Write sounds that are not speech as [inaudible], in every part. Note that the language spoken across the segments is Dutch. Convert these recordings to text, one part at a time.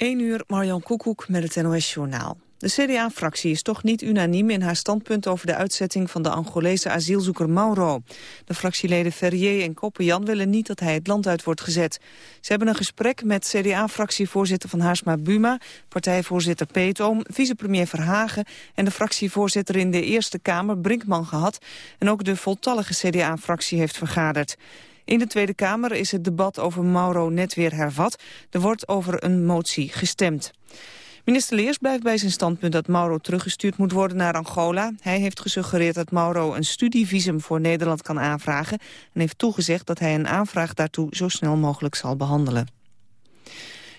1 uur, Marjan Koekoek met het NOS-journaal. De CDA-fractie is toch niet unaniem in haar standpunt over de uitzetting van de Angolese asielzoeker Mauro. De fractieleden Ferrier en Koppenjan willen niet dat hij het land uit wordt gezet. Ze hebben een gesprek met CDA-fractievoorzitter van Haarsma Buma, partijvoorzitter Peetoom, vicepremier Verhagen en de fractievoorzitter in de Eerste Kamer Brinkman gehad. En ook de voltallige CDA-fractie heeft vergaderd. In de Tweede Kamer is het debat over Mauro net weer hervat. Er wordt over een motie gestemd. Minister Leers blijft bij zijn standpunt dat Mauro teruggestuurd moet worden naar Angola. Hij heeft gesuggereerd dat Mauro een studievisum voor Nederland kan aanvragen... en heeft toegezegd dat hij een aanvraag daartoe zo snel mogelijk zal behandelen.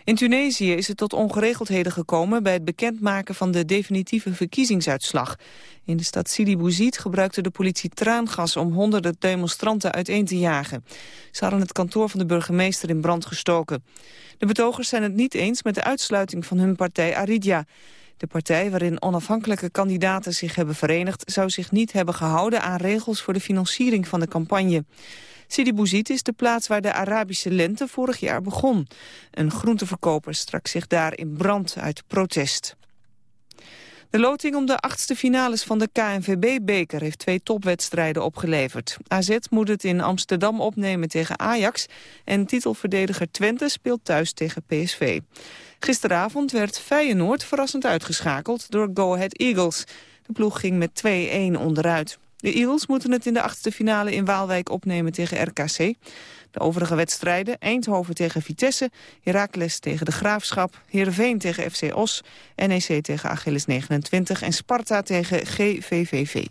In Tunesië is het tot ongeregeldheden gekomen bij het bekendmaken van de definitieve verkiezingsuitslag. In de stad Sidi Bouzid gebruikte de politie traangas om honderden demonstranten uiteen te jagen. Ze hadden het kantoor van de burgemeester in brand gestoken. De betogers zijn het niet eens met de uitsluiting van hun partij Aridia. De partij waarin onafhankelijke kandidaten zich hebben verenigd... zou zich niet hebben gehouden aan regels voor de financiering van de campagne. Sidi Bouzid is de plaats waar de Arabische lente vorig jaar begon. Een groenteverkoper strak zich daar in brand uit protest. De loting om de achtste finales van de KNVB-beker heeft twee topwedstrijden opgeleverd. AZ moet het in Amsterdam opnemen tegen Ajax en titelverdediger Twente speelt thuis tegen PSV. Gisteravond werd Feyenoord verrassend uitgeschakeld door Go Ahead Eagles. De ploeg ging met 2-1 onderuit. De Eagles moeten het in de achtste finale in Waalwijk opnemen tegen RKC. De overige wedstrijden Eindhoven tegen Vitesse, Heracles tegen de Graafschap, Heerenveen tegen FC Os, NEC tegen Achilles 29 en Sparta tegen GVVV.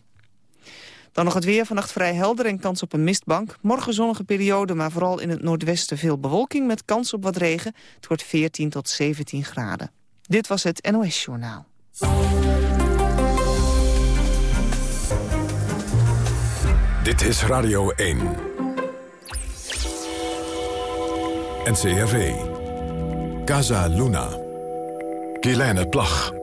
Dan nog het weer, vannacht vrij helder en kans op een mistbank. Morgen zonnige periode, maar vooral in het noordwesten veel bewolking... met kans op wat regen. Het wordt 14 tot 17 graden. Dit was het NOS Journaal. Dit is Radio 1. NCRV. Casa Luna. Kielijne Plag.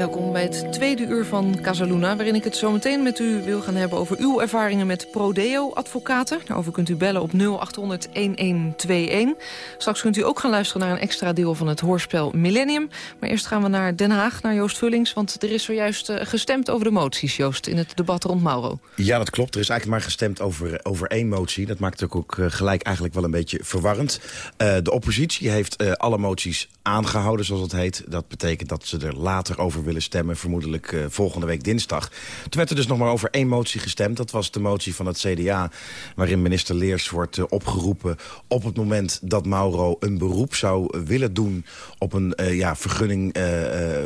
Welkom bij het tweede uur van Casaluna... waarin ik het zo meteen met u wil gaan hebben over uw ervaringen met Prodeo-advocaten. Daarover kunt u bellen op 0800-1121. Straks kunt u ook gaan luisteren naar een extra deel van het hoorspel Millennium. Maar eerst gaan we naar Den Haag, naar Joost Vullings... want er is zojuist eh, gestemd over de moties, Joost, in het debat rond Mauro. Ja, dat klopt. Er is eigenlijk maar gestemd over, over één motie. Dat maakt het ook eh, gelijk eigenlijk wel een beetje verwarrend. Uh, de oppositie heeft alle moties aangehouden, zoals het heet. Dat betekent dat ze er later over willen stemmen, vermoedelijk uh, volgende week dinsdag. Toen werd er dus nog maar over één motie gestemd. Dat was de motie van het CDA, waarin minister Leers wordt uh, opgeroepen... op het moment dat Mauro een beroep zou willen doen op een uh, ja, vergunning,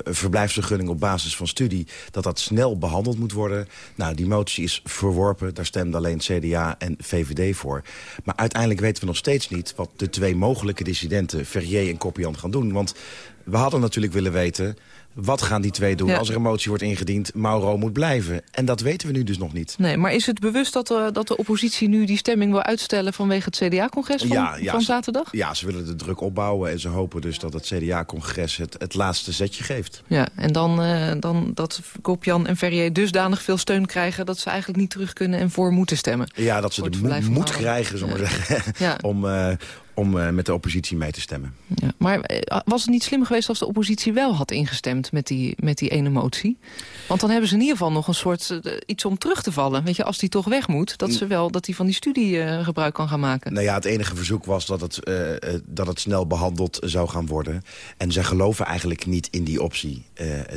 verblijfsvergunning op basis van studie... dat dat snel behandeld moet worden. Nou, die motie is verworpen. Daar stemden alleen CDA en VVD voor. Maar uiteindelijk weten we nog steeds niet wat de twee mogelijke dissidenten... Verrier en Koppian gaan doen. Want we hadden natuurlijk willen weten wat gaan die twee doen als er een motie wordt ingediend? Mauro moet blijven. En dat weten we nu dus nog niet. Nee, maar is het bewust dat, uh, dat de oppositie nu die stemming wil uitstellen... vanwege het CDA-congres van, ja, ja, van zaterdag? ja, ze willen de druk opbouwen. En ze hopen dus dat het CDA-congres het, het laatste zetje geeft. Ja, en dan, uh, dan dat Kopjan en Ferrier dusdanig veel steun krijgen... dat ze eigenlijk niet terug kunnen en voor moeten stemmen. Ja, dat ze de moed moet krijgen, zullen we zeggen. om, uh, om uh, met de oppositie mee te stemmen. Ja, maar eh, was het niet slim geweest als de oppositie wel had ingestemd met die, met die ene motie? Want dan hebben ze in ieder geval nog een soort uh, iets om terug te vallen. Weet je, als die toch weg moet, dat ze wel dat hij van die studie uh, gebruik kan gaan maken. Nou ja, het enige verzoek was dat het, dat het snel behandeld zou gaan worden. En ze geloven eigenlijk niet in die optie.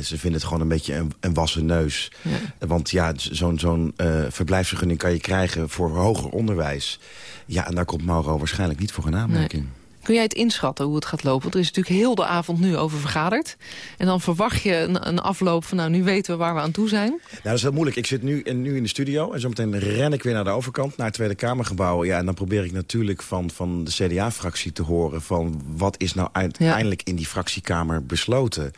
ze vinden het gewoon een beetje een, een wassen neus. Ja. Want ja, zo'n zo'n verblijfsvergunning kan je krijgen voor hoger onderwijs. Ja, en daar komt Mauro waarschijnlijk niet voor een aanmerking. Kun jij het inschatten hoe het gaat lopen? Want er is natuurlijk heel de avond nu over vergaderd. En dan verwacht je een, een, afloop van, nou, nu weten we waar we aan toe zijn. Nou, dat is heel moeilijk. Ik zit nu, nu in de studio en zometeen ren ik weer naar de overkant, naar het Tweede Kamergebouw. Ja, en dan probeer ik natuurlijk van, van de CDA-fractie te horen van wat is nou uiteindelijk in die fractiekamer besloten.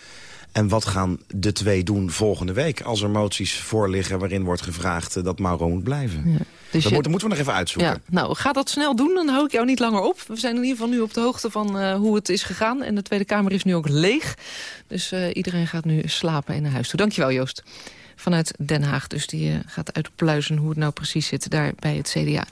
En wat gaan de twee doen volgende week als er moties voorliggen... waarin wordt gevraagd eh, dat Mauro moet blijven? Ja. Dus dat moeten, we nog even uitzoeken. Ja, nou, ga dat snel doen, dan hou ik jou niet langer op. We zijn in ieder geval nu op de hoogte van uh, hoe het is gegaan. En de Tweede Kamer is nu ook leeg. Dus uh, iedereen gaat nu slapen en naar huis toe. Dankjewel, Joost. Vanuit Den Haag. Dus die gaat uitpluizen hoe het nou precies zit daar bij het CDA.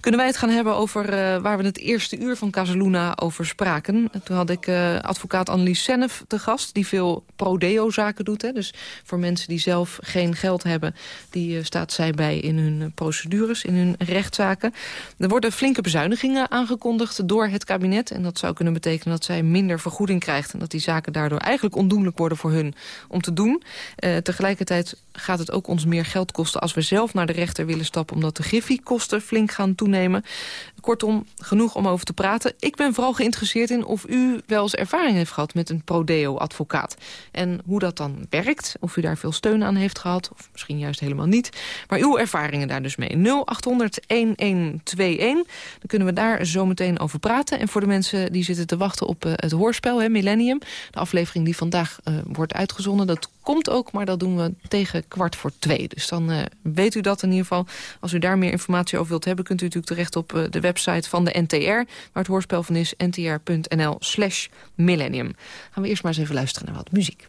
Kunnen wij het gaan hebben over waar we het eerste uur van Casaluna over spraken. Toen had ik advocaat Annelies Sennef te gast, die veel pro-deo-zaken doet. Hè. Dus voor mensen die zelf geen geld hebben, die staat zij bij in hun procedures, in hun rechtszaken. Er worden flinke bezuinigingen aangekondigd door het kabinet. En dat zou kunnen betekenen dat zij minder vergoeding krijgt... en dat die zaken daardoor eigenlijk ondoenlijk worden voor hun om te doen. Tegelijkertijd gaat het ook ons meer geld kosten als we zelf naar de rechter willen stappen... omdat de griffiekosten flink gaan toenemen. Kortom, genoeg om over te praten. Ik ben vooral geïnteresseerd in of u wel eens ervaring heeft gehad... met een prodeo-advocaat. En hoe dat dan werkt, of u daar veel steun aan heeft gehad... of misschien juist helemaal niet. Maar uw ervaringen daar dus mee. 0800-1121. Dan kunnen we daar zo meteen over praten. En voor de mensen die zitten te wachten op uh, het hoorspel, hè, Millennium... de aflevering die vandaag uh, wordt uitgezonden... dat komt ook, maar dat doen we tegen kwart voor twee. Dus dan uh, weet u dat in ieder geval. Als u daar meer informatie over wilt hebben... kunt u natuurlijk terecht op de website van de NTR... waar het hoorspel van is, ntr.nl slash millennium. Gaan we eerst maar eens even luisteren naar wat muziek.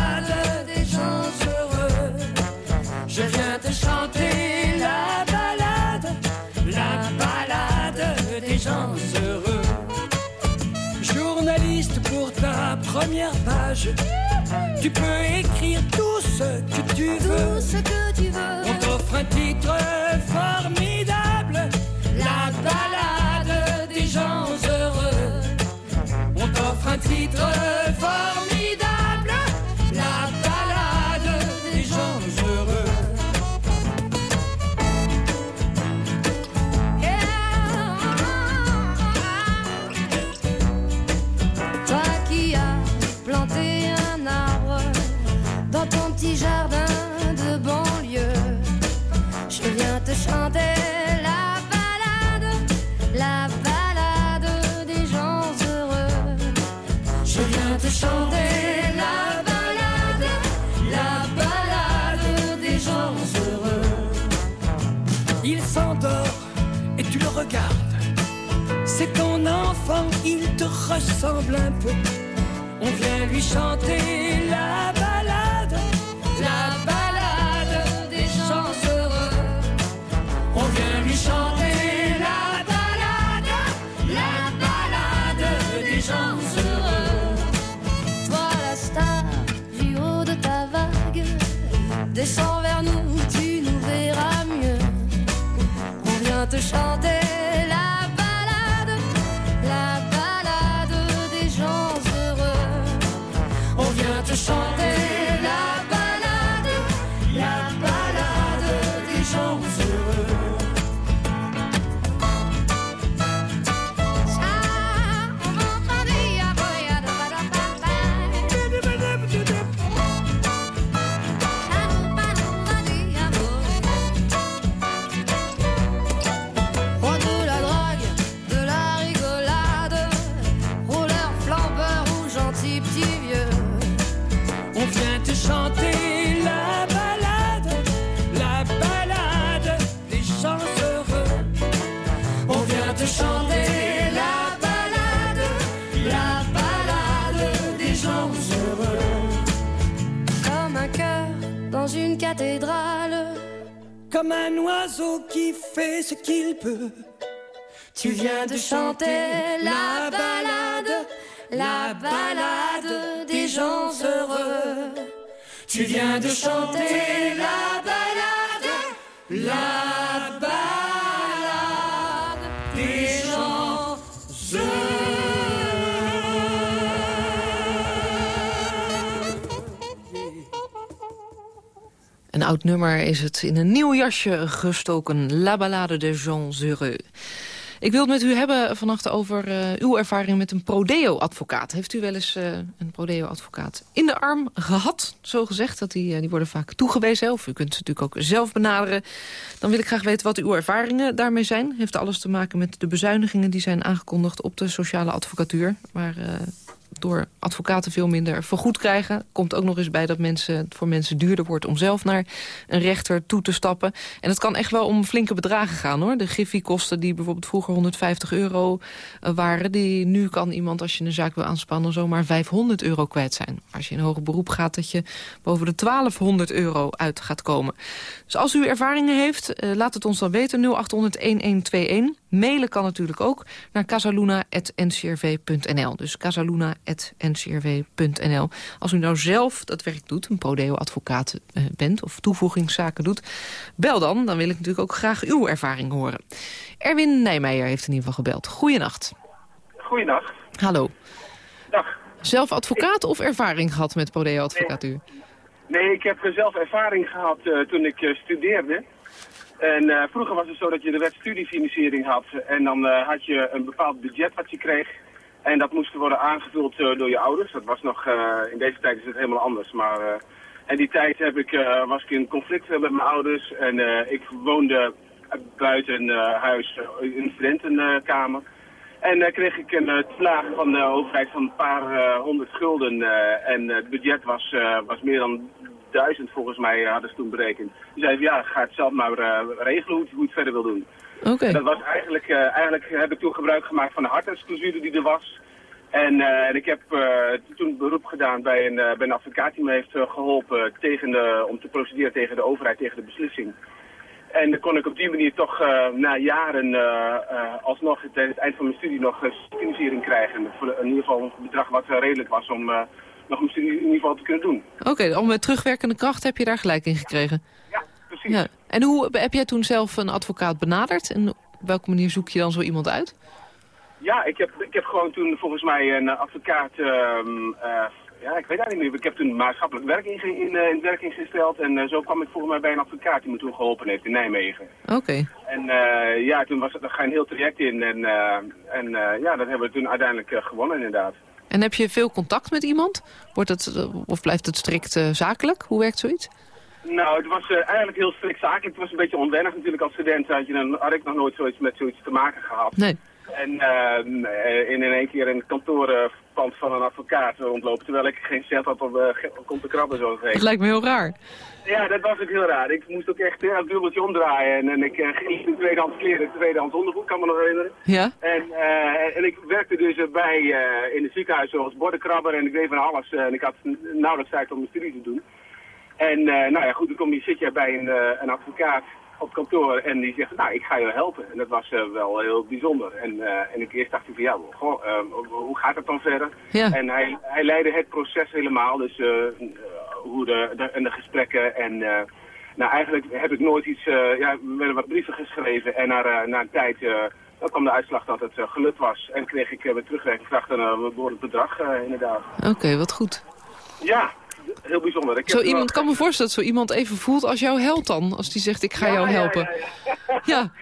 Je viens te chanter la balade, la balade des gens heureux. Journaliste pour ta première page, tu peux écrire tout ce que tu veux. Tout ce que tu veux. On t'offre un titre formidable, la balade des gens heureux un titre formidable, On vient lui chanter la comme un oiseau qui fait ce qu'il peut. Tu viens de chanter la balade, la balade des gens heureux. Tu viens de chanter la balade, la balade. Oud nummer is het in een nieuw jasje gestoken. La ballade de Jean Zureux. Ik wil het met u hebben vannacht over uh, uw ervaring met een prodeo-advocaat. Heeft u wel eens uh, een prodeo-advocaat in de arm gehad, zo gezegd? Dat die, uh, die worden vaak toegewezen, of u kunt ze natuurlijk ook zelf benaderen. Dan wil ik graag weten wat uw ervaringen daarmee zijn. Heeft alles te maken met de bezuinigingen die zijn aangekondigd op de sociale advocatuur. Maar door advocaten veel minder vergoed krijgen. Komt ook nog eens bij dat mensen, het voor mensen duurder wordt... om zelf naar een rechter toe te stappen. En het kan echt wel om flinke bedragen gaan. hoor. De Giffy-kosten die bijvoorbeeld vroeger 150 euro eh, waren... Die, nu kan iemand, als je een zaak wil aanspannen... zomaar 500 euro kwijt zijn. Als je in hoger beroep gaat, dat je boven de 1200 euro uit gaat komen. Dus als u ervaringen heeft, uh, laat het ons dan weten. 0800-1121. Mailen kan natuurlijk ook naar casaluna.ncrv.nl. Dus casaluna.ncrv.nl. Als u nou zelf dat werk doet, een prodeo-advocaat uh, bent... of toevoegingszaken doet, bel dan. Dan wil ik natuurlijk ook graag uw ervaring horen. Erwin Nijmeijer heeft in ieder geval gebeld. Goeienacht. Goeienacht. Hallo. Dag. Zelf advocaat of ervaring gehad met prodeo-advocatuur? Nee. nee. ik heb zelf ervaring gehad uh, toen ik studeerde. En uh, vroeger was het zo dat je de wet studiefinanciering had. En dan uh, had je een bepaald budget wat je kreeg. En dat moest worden aangevuld uh, door je ouders. Dat was nog, in deze tijd is het helemaal anders. Maar in die tijd heb ik, was ik in conflict met mijn ouders. En ik woonde buiten huis in een studentenkamer. En dan kreeg ik een toelage van de overheid van een paar honderd gulden. en het budget was, was meer dan duizend volgens mij hadden ze toen berekend. Die zeiden ja, ga het zelf maar uh, regelen hoe je het verder wil doen. Dat was eigenlijk, uh, eigenlijk heb ik toen gebruik gemaakt van de hartensclausule die er was. En, uh, en ik heb toen beroep gedaan bij een, bij een advocaat die me heeft geholpen tegen de, om te procederen tegen de overheid, tegen de beslissing. En dan kon ik op die manier toch na jaren alsnog tegen het eind van mijn studie nog financiering krijgen. In ieder geval een bedrag wat redelijk was om nog een studie in ieder geval te kunnen doen. Oké, okay, al met terugwerkende kracht heb je daar gelijk in gekregen? Ja, precies. Ja. En hoe heb jij toen zelf een advocaat benaderd? En op welke manier zoek je dan zo iemand uit? Ja, ik heb, ik heb gewoon toen volgens mij een advocaat... Uh, uh, ja, ik weet eigenlijk niet meer. Ik heb toen maatschappelijk werk in, in, uh, in werk ingesteld. En uh, zo kwam ik volgens mij bij een advocaat die me toen geholpen heeft in Nijmegen. Oké. Okay. En ja, toen was er ga een heel traject in. En, en ja, dat hebben we toen uiteindelijk gewonnen inderdaad. En heb je veel contact met iemand? Wordt het, of blijft het strikt zakelijk? Hoe werkt zoiets? Nou, het was uh, eigenlijk heel strikt zakelijk. Het was een beetje onwennig natuurlijk als student. Had, je dan, had ik nog nooit zoiets met zoiets te maken gehad. Nee. En uh, in, in één keer in het kantoorpand van een advocaat rondlopen... terwijl ik geen cent had om, om te krabben, zo gezegd. Het lijkt me heel raar. Ja, dat was ook heel raar. Ik moest ook echt een dubbeltje omdraaien. En, en ik uh, ging in tweedehands kleren, tweedehands ondergoed, kan me nog herinneren. Ja? En, uh, en ik werkte dus bij uh, in het ziekenhuis zoals bordenkrabber en ik deed van alles. en ik had nauwelijks tijd om mijn studie te doen. En nou ja, goed, dan kom je, zit je bij een, een advocaat op kantoor en die zegt, nou, ik ga je helpen. En dat was wel heel bijzonder. En, en ik eerst dacht ik van, ja, goh, hoe gaat het dan verder? Ja. En hij, hij leidde het proces helemaal, dus hoe de, de, en de gesprekken. En nou, eigenlijk heb ik nooit iets, ja, we werden wat brieven geschreven en na, na een tijd dan kwam de uitslag dat het gelukt was. En kreeg ik met terugwerkingskracht een behoorlijk bedrag inderdaad. Oké, okay, wat goed. Ja, heel bijzonder. Ik zo iemand kan me voorstellen dat zo iemand even voelt als jouw held dan. Als die zegt ik ga ja, jou helpen. Ja, ja. [laughs]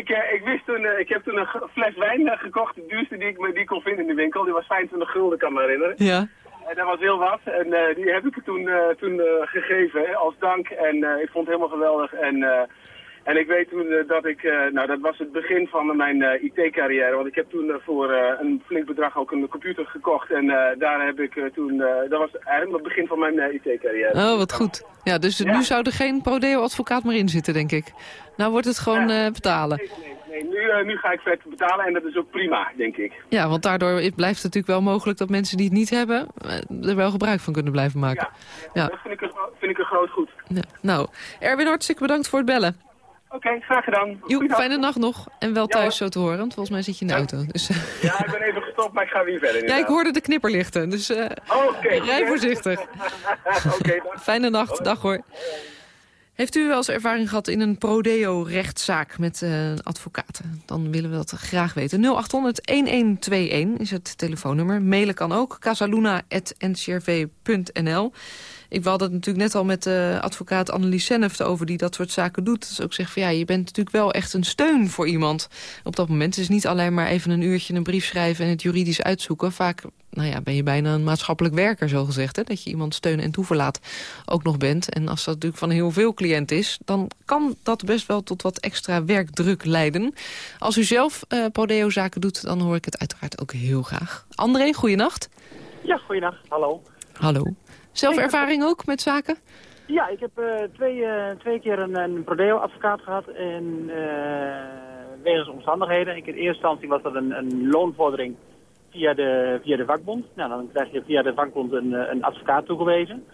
Ik, uh, ik, wist toen, uh, ik heb toen een fles wijn uh, gekocht, de duurste die ik me die kon vinden in de winkel. Die was 25 gulden, kan me herinneren. Ja. En dat was heel wat. En uh, die heb ik toen, uh, toen uh, gegeven als dank. En ik vond het helemaal geweldig. En, en ik weet toen dat ik, nou dat was het begin van mijn IT-carrière. Want ik heb toen voor een flink bedrag ook een computer gekocht. En daar heb ik toen, dat was eigenlijk het begin van mijn IT-carrière. Oh, wat goed. Ja, dus ja. nu zou er geen Prodeo-advocaat meer in zitten, denk ik. Nou wordt het gewoon ja. betalen. Nee, nee. Nee, nu, nu ga ik vet betalen en dat is ook prima, denk ik. Ja, want daardoor blijft het natuurlijk wel mogelijk dat mensen die het niet hebben... er wel gebruik van kunnen blijven maken. Ja, ja. dat vind ik, een, vind ik een groot goed. Nou, Erwin, hartstikke bedankt voor het bellen. Oké, okay, graag gedaan. Jo, fijne nacht nog. En wel thuis zo te horen, want volgens mij zit je in de auto. Dus, ja, ik ben even gestopt, maar ik ga weer verder. Ja, ik hoorde de knipperlichten, dus uh, okay, rij voorzichtig. [laughs] okay, fijne nacht, dag hoor. Heeft u wel eens ervaring gehad in een prodeo-rechtszaak met uh, advocaten? Dan willen we dat graag weten. 0800-1121 is het telefoonnummer. Mailen kan ook, casaluna.ncrv.nl. Ik hadden het natuurlijk net al met uh, advocaat Annelies Senneft over... die dat soort zaken doet. Dus ook zegt van ja, je bent natuurlijk wel echt een steun voor iemand op dat moment. Het is niet alleen maar even een uurtje een brief schrijven... en het juridisch uitzoeken. Vaak nou ja, ben je bijna een maatschappelijk werker, zo gezegd. Hè? Dat je iemand steun en toeverlaat ook nog bent. En als dat natuurlijk van heel veel cliënt is... dan kan dat best wel tot wat extra werkdruk leiden. Als u zelf uh, Prodeo-zaken doet, dan hoor ik het uiteraard ook heel graag. André, goeienacht. Ja, goeienacht. Hallo. Hallo. Zelf ervaring ook met zaken? Ja, ik heb uh, twee, uh, twee keer een, een Prodeo-advocaat gehad. En wegens omstandigheden. Ik, in eerste instantie was dat een, een loonvordering via de, via de vakbond. Nou, dan krijg je via de vakbond een, een advocaat toegewezen.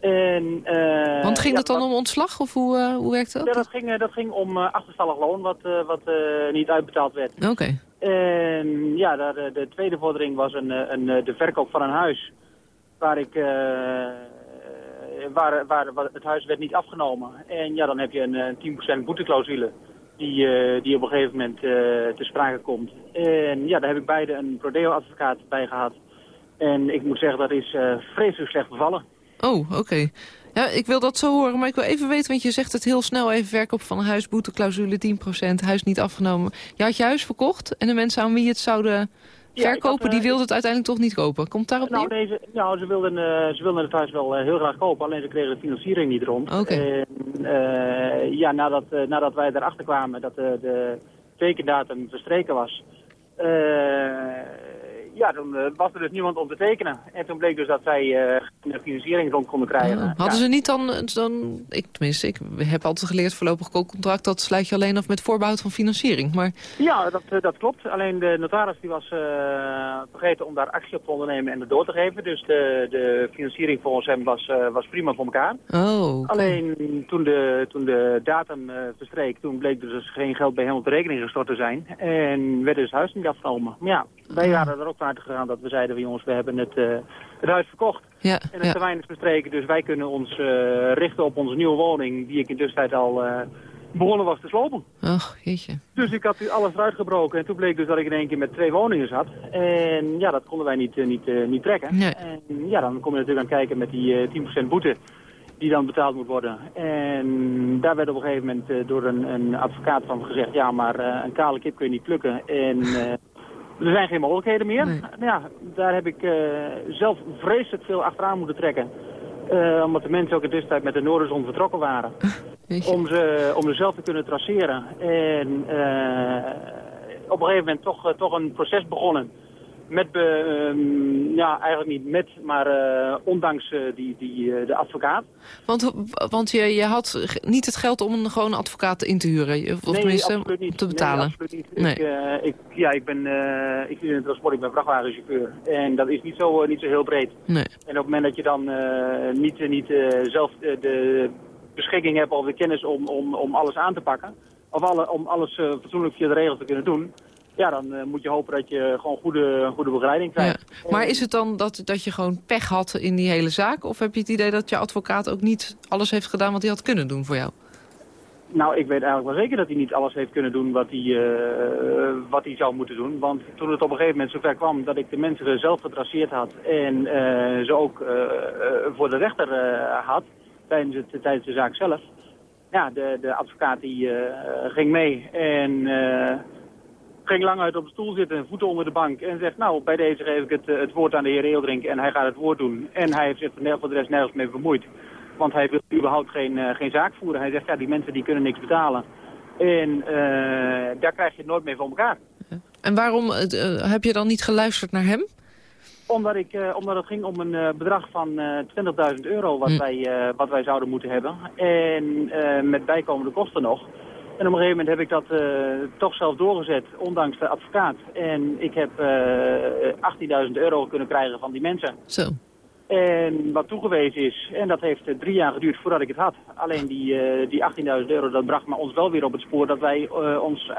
En, uh, Want ging ja, het dan om ontslag of hoe, uh, hoe werkte dat? Ja, dat ging, dat ging om uh, achterstallig loon wat, wat niet uitbetaald werd. Oké. Okay. En ja, de, de, tweede vordering was een, een, de verkoop van een huis. Waar ik... waar, waar, waar, het huis werd niet afgenomen. En ja, dan heb je een, 10% boeteclausule die, die op een gegeven moment te sprake komt. En ja, daar heb ik beide een Prodeo-advocaat bij gehad. En ik moet zeggen, dat is vreselijk slecht bevallen. Oh, oké. Ja, ik wil dat zo horen, maar ik wil even weten, want je zegt het heel snel even verkoop van een huis, boeteclausule 10%, huis niet afgenomen. Je had je huis verkocht en de mensen aan wie het zouden verkopen, die wilden het uiteindelijk toch niet kopen. Komt daarop nou, neer? Nee, ze, nou, ze wilden, uh, ze wilden het huis wel uh, heel graag kopen, alleen ze kregen de financiering niet rond. Uh, ja, nadat, nadat wij erachter kwamen dat de tekendatum verstreken was, ja, toen uh, was er dus niemand om te tekenen. En toen bleek dus dat zij uh, de financiering rond konden krijgen. Ja. Hadden ze niet dan, dan, ik, tenminste, ik heb altijd geleerd voorlopig koopcontract, dat sluit je alleen af met voorbehoud van financiering. Maar... Ja, dat, uh, dat klopt. Alleen de notaris die was vergeten om daar actie op te ondernemen en het door te geven. Dus de, de financiering volgens hem was, was prima voor elkaar. Oh, okay. Alleen toen de, toen de datum verstreek, toen bleek dus geen geld bij hem op de rekening gestort te zijn. En werd dus huis niet afgenomen. Maar ja, wij waren er ook vaart gegaan dat we zeiden, jongens, we hebben het, uh, het huis verkocht. Ja, en het ja. termijn is bestreken, dus wij kunnen ons uh, richten op onze nieuwe woning, die ik in tussentijd al uh, begonnen was te slopen. Ach, jeetje. Dus ik had alles eruit gebroken en toen bleek dus dat ik in één keer met twee woningen zat. En ja, dat konden wij niet, niet, niet trekken. Nee. En ja, dan kom je natuurlijk aan kijken met die 10% boete die dan betaald moet worden. En daar werd op een gegeven moment door een, een, advocaat van gezegd... ja, maar een kale kip kun je niet plukken. En er zijn geen mogelijkheden meer. Nee. Nou ja, daar heb ik zelf vreselijk veel achteraan moeten trekken. omdat de mensen ook in tussentijd met de Noorderzon vertrokken waren. om, ze, om ze zelf te kunnen traceren. En op een gegeven moment toch, toch een proces begonnen met, uh, ja, eigenlijk niet met, maar uh, ondanks uh, die, die, de advocaat. Want, want je, je had niet het geld om een gewone advocaat in te huren, of nee, tenminste absoluut niet. te betalen? Nee, absoluut niet. Nee. Ik, ik, ja, ik ben ik zit in het transport, ik ben vrachtwagenchauffeur. En dat is niet zo, niet zo heel breed. Nee. En op het moment dat je dan niet, niet zelf de beschikking hebt of de kennis om, om, om alles aan te pakken, of alle, om alles fatsoenlijk via de regels te kunnen doen ja, dan uh, moet je hopen dat je gewoon goede, goede begeleiding krijgt. Ja. Maar is het dan dat, dat je gewoon pech had in die hele zaak? Of heb je het idee dat je advocaat ook niet alles heeft gedaan wat hij had kunnen doen voor jou? Nou, ik weet eigenlijk wel zeker dat hij niet alles heeft kunnen doen wat hij, uh, wat hij zou moeten doen. Want toen het op een gegeven moment zover kwam dat ik de mensen zelf getraceerd had... en uh, ze ook voor de rechter had tijdens, het, tijdens de zaak zelf... Ja, de, de advocaat die ging mee en ging lang uit op de stoel zitten, voeten onder de bank en zegt, nou, bij deze geef ik het, het woord aan de heer Eeldrink en hij gaat het woord doen. En hij heeft zich voor de rest nergens mee bemoeid. Want hij wil überhaupt geen, uh, geen zaak voeren. Hij zegt, ja, die mensen die kunnen niks betalen. En uh, daar krijg je het nooit mee van elkaar. En waarom uh, heb je dan niet geluisterd naar hem? Omdat, ik, omdat het ging om een bedrag van 20.000 euro wat, hm. wij, wat wij zouden moeten hebben. En met bijkomende kosten nog. En op een gegeven moment heb ik dat uh, toch zelf doorgezet, ondanks de advocaat. En ik heb uh, 18.000 euro kunnen krijgen van die mensen. Zo. En wat toegewezen is, en dat heeft drie jaar geduurd voordat ik het had. Alleen die, uh, die 18.000 euro, dat bracht me ons wel weer op het spoor dat wij uh, ons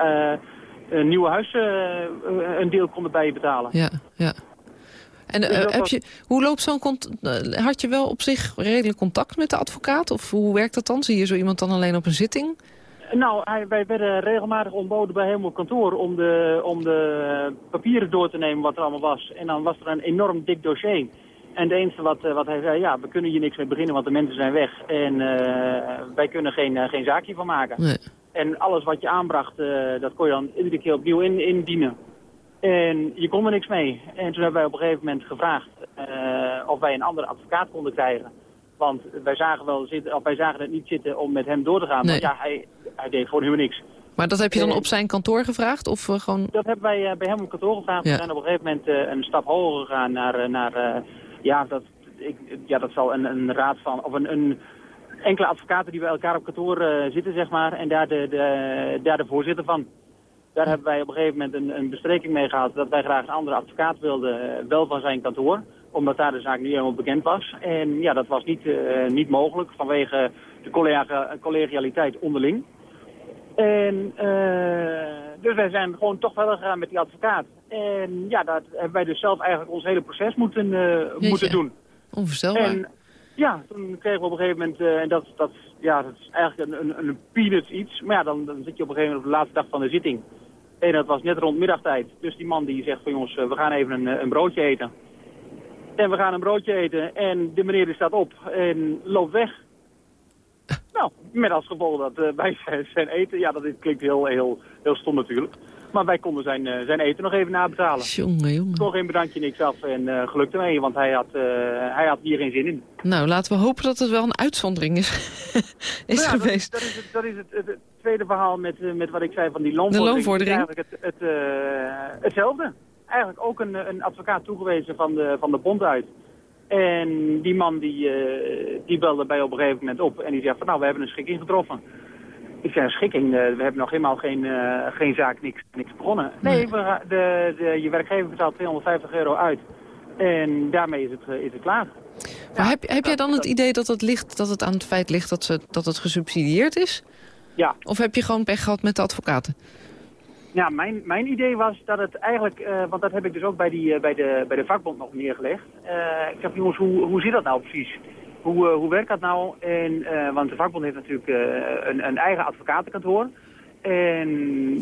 een nieuwe huis een deel konden bijbetalen. Ja, ja. En dus heb was... je, hoe loopt zo'n Had je wel op zich redelijk contact met de advocaat? Of hoe werkt dat dan? Zie je zo iemand dan alleen op een zitting? Nou, hij, wij werden regelmatig ontboden bij hem op kantoor om de, om de papieren door te nemen wat er allemaal was. En dan was er een enorm dik dossier. En het enige wat, eh, wat hij zei, ja, we kunnen hier niks mee beginnen, want de mensen zijn weg. En eh, wij kunnen geen, eh, geen zaakje van maken. Nee. En alles wat je aanbracht, eh, dat kon je dan iedere keer opnieuw in, indienen. En je kon er niks mee. En toen hebben wij op een gegeven moment gevraagd eh, of wij een andere advocaat konden krijgen. Want wij zagen, wel zitten, of wij zagen het niet zitten om met hem door te gaan. Nee. Want ja, hij, hij deed gewoon helemaal niks. Maar dat heb je dan Eh, op zijn kantoor gevraagd? Of eh, gewoon... Dat hebben wij eh, bij hem op kantoor gevraagd. Ja. We zijn op een gegeven moment een stap hoger gegaan naar, naar ja, dat, ik, ja, dat zal een, een raad van, of een, een enkele advocaten die bij elkaar op kantoor zitten, zeg maar. En daar de, de, daar de voorzitter van. Daar hebben wij op een gegeven moment een, een bespreking mee gehad dat wij graag een andere advocaat wilden, wel van zijn kantoor. Omdat daar de zaak niet helemaal bekend was. En ja, dat was niet, niet mogelijk vanwege de collega, collegialiteit onderling. En eh, dus wij zijn gewoon toch verder gegaan met die advocaat. En ja, dat hebben wij dus zelf eigenlijk ons hele proces moeten, eh, moeten doen. Onvoorstelbaar. En ja, toen kregen we op een gegeven moment, eh, en dat, dat, ja, dat is eigenlijk een, een, een peanuts iets. Maar ja, dan, dan zit je op een gegeven moment op de laatste dag van de zitting. En dat was net rond middagtijd. Dus die man die zegt van jongens, we gaan even een, een broodje eten. En we gaan een broodje eten en de meneer die staat op en loopt weg. Nou, met als gevolg dat eh, wij zijn, [laughs] zijn eten, ja dat klinkt heel, heel, heel stom natuurlijk. Maar wij konden zijn, eh, zijn eten nog even nabetalen. Jongen, jongen. Toch geen bedankje, niks af en eh geluk ermee, want hij had, eh, hij had hier geen zin in. Nou, laten we hopen dat het wel een uitzondering is, [laughs] is Nou ja, geweest. Dat is, dat is, het, dat is het, het, het tweede verhaal met, eh, met wat ik zei van die loonvordering. De loonvordering. Is Eigenlijk het, het, eh, hetzelfde. Eigenlijk ook een, een advocaat toegewezen van de, van de bond uit. En die man die, eh, die belde bij op een gegeven moment op en die zegt van nou, we hebben een schikking getroffen. Ik zei, een schikking, eh, we hebben nog helemaal geen, eh, geen zaak, niks, niks begonnen. Nee, we, de, de, je werkgever betaalt 250 euro uit. En daarmee is het, is het klaar. Maar heb, heb jij dan het dat- idee dat het, ligt, dat het aan het feit ligt dat, ze, dat het gesubsidieerd is? Ja, Of heb je gewoon pech gehad met de advocaten? Ja, mijn, mijn idee was dat het eigenlijk, eh, want dat heb ik dus ook bij, die, eh, bij, de, bij de vakbond nog neergelegd. Eh, ik zeg, jongens, hoe, hoe zit dat nou precies? Hoe, hoe werkt dat nou? En, want de vakbond heeft natuurlijk een, een eigen advocatenkantoor. En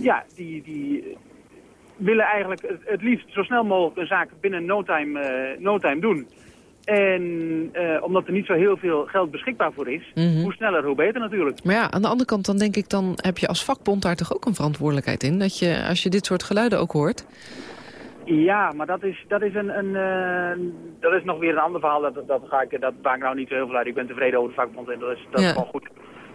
ja, die, die willen eigenlijk het, het liefst zo snel mogelijk een zaak binnen no time, no time doen. En eh, omdat er niet zo heel veel geld beschikbaar voor is, Mhm. hoe sneller, hoe beter natuurlijk. Maar ja, aan de andere kant dan denk ik... dan heb je als vakbond daar toch ook een verantwoordelijkheid in? Dat je, als je dit soort geluiden ook hoort... Ja, maar dat is, dat is, een, een, eh, dat is nog weer een ander verhaal. Dat, dat, ga ik, dat maakt nou niet zo heel veel uit. Ik ben tevreden over de vakbond en dat is, dat Ja. is gewoon goed.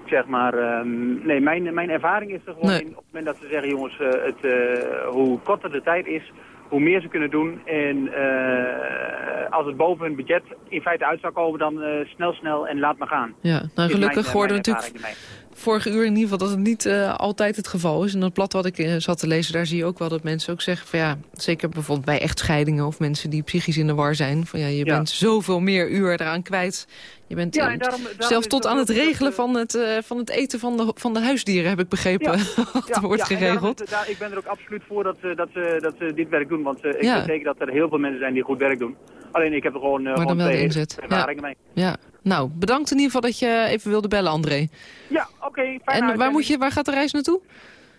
Zeg maar, ehm, nee, mijn, mijn ervaring is er gewoon Nee. in, op het moment dat ze zeggen, jongens, het, eh, hoe korter de tijd is, hoe meer ze kunnen doen. En eh, als het boven hun budget in feite uit zou komen, dan eh, snel, snel en laat maar gaan. Ja, nou gelukkig eh, hoorde mijn natuurlijk. Vorige uur in ieder geval dat het niet eh, altijd het geval is. En dat blad wat ik eh, zat te lezen, daar zie je ook wel dat mensen ook zeggen... van ja, zeker bijvoorbeeld bij echtscheidingen of mensen die psychisch in de war zijn... van ja, je Ja. bent zoveel meer uur eraan kwijt. Je bent Ja, eh, daarom- daarom zelfs tot aan het regelen van het, van het eten van de, van de huisdieren, heb ik begrepen. Ja, [laughs] wordt daarom geregeld. daar- ik ben er ook absoluut voor dat, ze- dat, ze, dat ze dit werk doen. Want ik weet zeker dat er heel veel mensen zijn die goed werk doen. Alleen ik heb er gewoon, dan gewoon wel de twee inzet. ervaringen mee. Ja, nou, bedankt in ieder geval dat je even wilde bellen, André. Ja, oké. fijne En waar, moet je, waar gaat de reis naartoe?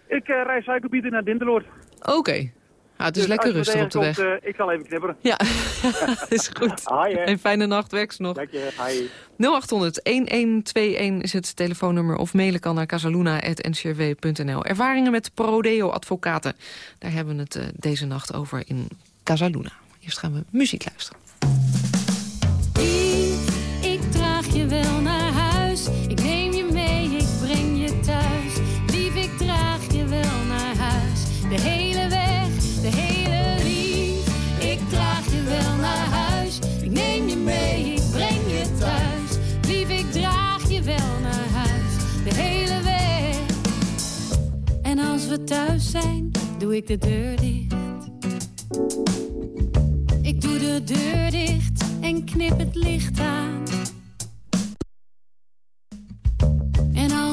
Ik uh, reis suikerbieten naar Dinteloord. Oké. Ah, het is Dus lekker rustig op de weg. eh, ik zal even knipperen. Ja, [laughs] is goed. Hi, hè. Fijne nacht, werks nog. Dank je. Hi. 0800-1121 is het telefoonnummer of mailen kan naar casaluna.ncrw.nl. Ervaringen met Prodeo-advocaten. Daar hebben we het eh, deze nacht over in Casaluna. Eerst gaan we muziek luisteren. Je wel naar huis. Ik neem je mee, ik breng je thuis. Lief, ik draag je wel naar huis. De hele weg, de hele lief. Ik draag je wel naar huis. Ik neem je mee, ik breng je thuis. Lief, ik draag je wel naar huis. De hele weg. En als we thuis zijn, doe ik de deur dicht. Ik doe de deur dicht en knip het licht aan.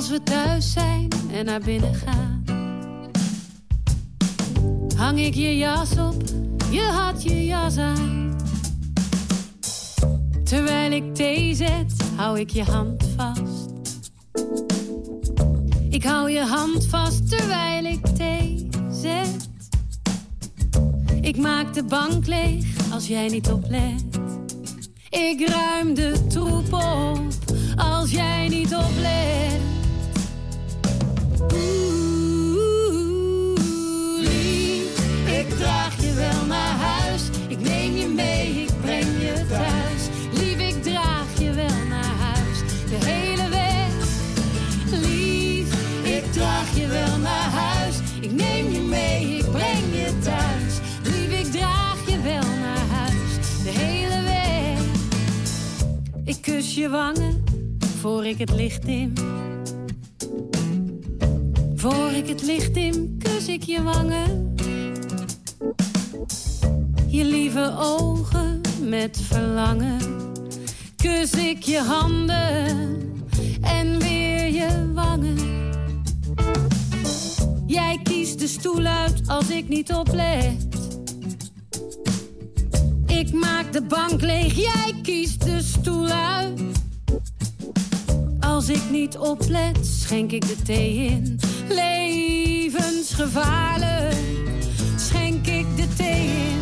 Als we thuis zijn en naar binnen gaan, hang ik je jas op, je had je jas aan. Terwijl ik thee zet, hou ik je hand vast. Ik hou je hand vast terwijl ik thee zet. Ik maak de bank leeg als jij niet oplet. Ik ruim de troep op als jij niet oplet. Je wel naar huis. Ik neem je mee, ik breng je thuis. Lief, ik draag je wel naar huis. De hele weg. Lief, ik draag je wel naar huis. Ik neem je mee, ik breng je thuis. Lief, ik draag je wel naar huis. De hele weg. Ik kus je wangen voor ik het licht in. Voor ik het licht in, kus ik je wangen. Je lieve ogen met verlangen. Kus ik je handen en weer je wangen. Jij kiest de stoel uit als ik niet oplet. Ik maak de bank leeg, jij kiest de stoel uit. Als ik niet oplet, schenk ik de thee in. Levensgevaarlijk, schenk ik de thee in.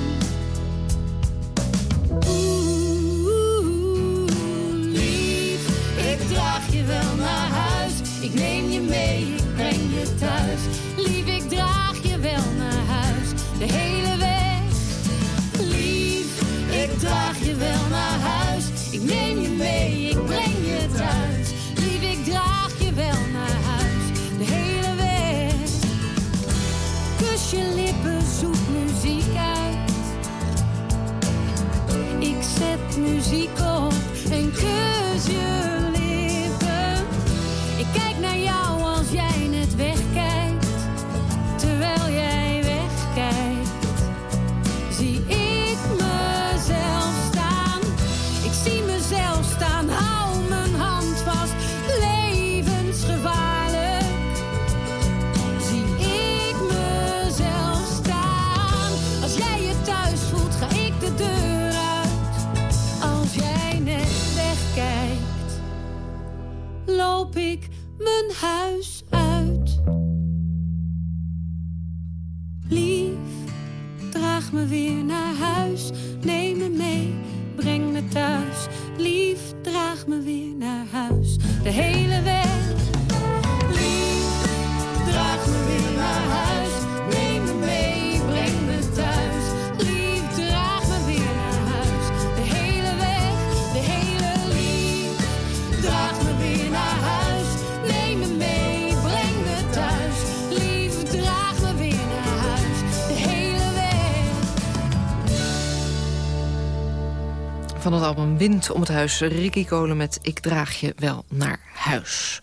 Ik neem je mee, ik breng je thuis. Lief, ik draag je wel naar huis. De hele weg. Lief, ik draag je wel naar huis. Ik neem je mee, ik breng je thuis. Lief, ik draag je wel naar huis. De hele weg. Kus je lippen, zoek muziek uit. Ik zet muziek op en kus om het huis, Ricky Kolen met Ik draag je wel naar huis.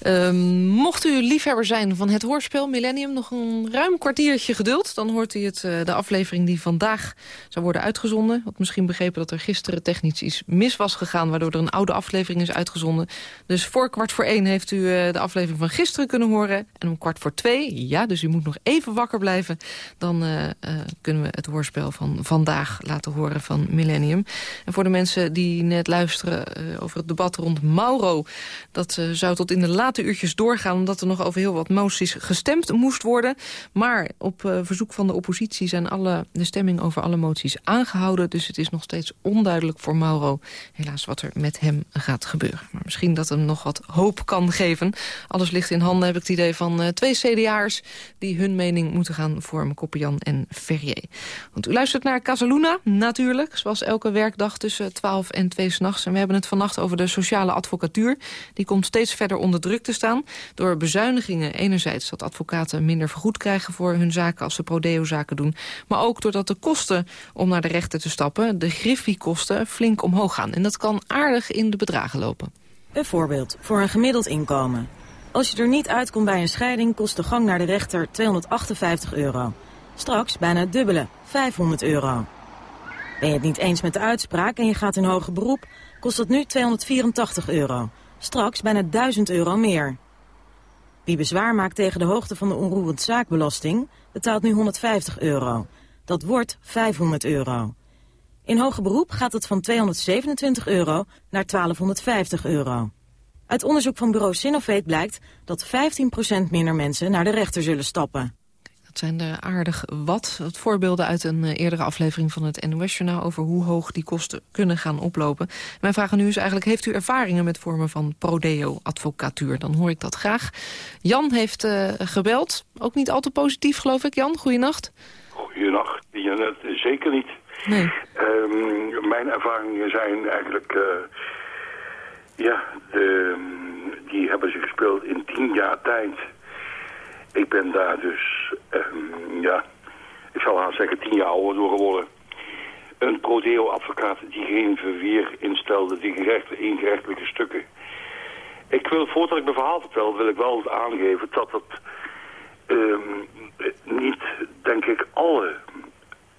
Ehm, mocht u liefhebber zijn van het hoorspel Millennium... nog een ruim kwartiertje geduld... dan hoort u het, eh, de aflevering die vandaag zou worden uitgezonden. Had misschien begrepen dat er gisteren technisch iets mis was gegaan... waardoor er een oude aflevering is uitgezonden. Dus voor kwart voor één heeft u eh, de aflevering van gisteren kunnen horen. En om kwart voor twee, ja, dus u moet nog even wakker blijven... dan eh, kunnen we het hoorspel van vandaag laten horen van Millennium. En voor de mensen die net luisteren over het debat rond Mauro... dat zou tot in de late uurtjes doorgaan... omdat er nog over heel wat moties gestemd moest worden. Maar op eh, verzoek van de oppositie zijn alle, de stemming over alle moties aangehouden. Dus het is nog steeds onduidelijk voor Mauro... helaas wat er met hem gaat gebeuren. Maar misschien dat hem nog wat hoop kan geven. Alles ligt in handen, heb ik het idee, van eh, twee CDA'ers... die hun mening moeten gaan vormen, Koppian en Ferrier. Want u luistert naar Casaluna, natuurlijk. Zoals elke werkdag tussen 12 en 2 s'nachts. En we hebben het vannacht over de sociale advocatuur. Die komt steeds verder onder druk te staan. Door bezuinigingen enerzijds dat advocaten minder vergoed krijgen... voor hun zaken als ze prodeo-zaken doen. Maar ook doordat de kosten om naar de rechter te stappen... de griffiekosten flink omhoog gaan. En dat kan aardig in de bedragen lopen. Een voorbeeld voor een gemiddeld inkomen. Als je er niet uitkomt bij een scheiding kost de gang naar de rechter 258 euro. Straks bijna het dubbele, 500 euro. Ben je het niet eens met de uitspraak en je gaat in hoger beroep, kost dat nu 284 euro. Straks bijna 1000 euro meer. Wie bezwaar maakt tegen de hoogte van de onroerend zaakbelasting, betaalt nu 150 euro. Dat wordt 500 euro. In hoger beroep gaat het van 227 euro naar 1250 euro. Uit onderzoek van bureau Sinovate blijkt dat 15% minder mensen naar de rechter zullen stappen. Dat zijn er aardig wat. wat voorbeelden uit een eh, eerdere aflevering van het NOS-journaal... over hoe hoog die kosten kunnen gaan oplopen. Mijn vraag aan u is eigenlijk, heeft u ervaringen met vormen van prodeo-advocatuur? Dan hoor ik dat graag. Jan heeft eh, gebeld, ook niet al te positief geloof ik. Jan, goeienacht. Goeienacht, Janet, zeker niet. Nee. Ehm, mijn ervaringen zijn eigenlijk... eh, ja, de, die hebben ze gespeeld in tien jaar tijd. Ik ben daar dus, ehm, ja, ik zal haar zeggen tien jaar ouder door geworden. Een prodeo-advocaat die geen verweer instelde, die gerecht, ingerechtelijke stukken. Ik wil, voordat ik mijn verhaal vertel, wil ik wel aangeven dat het ehm, niet, denk ik, alle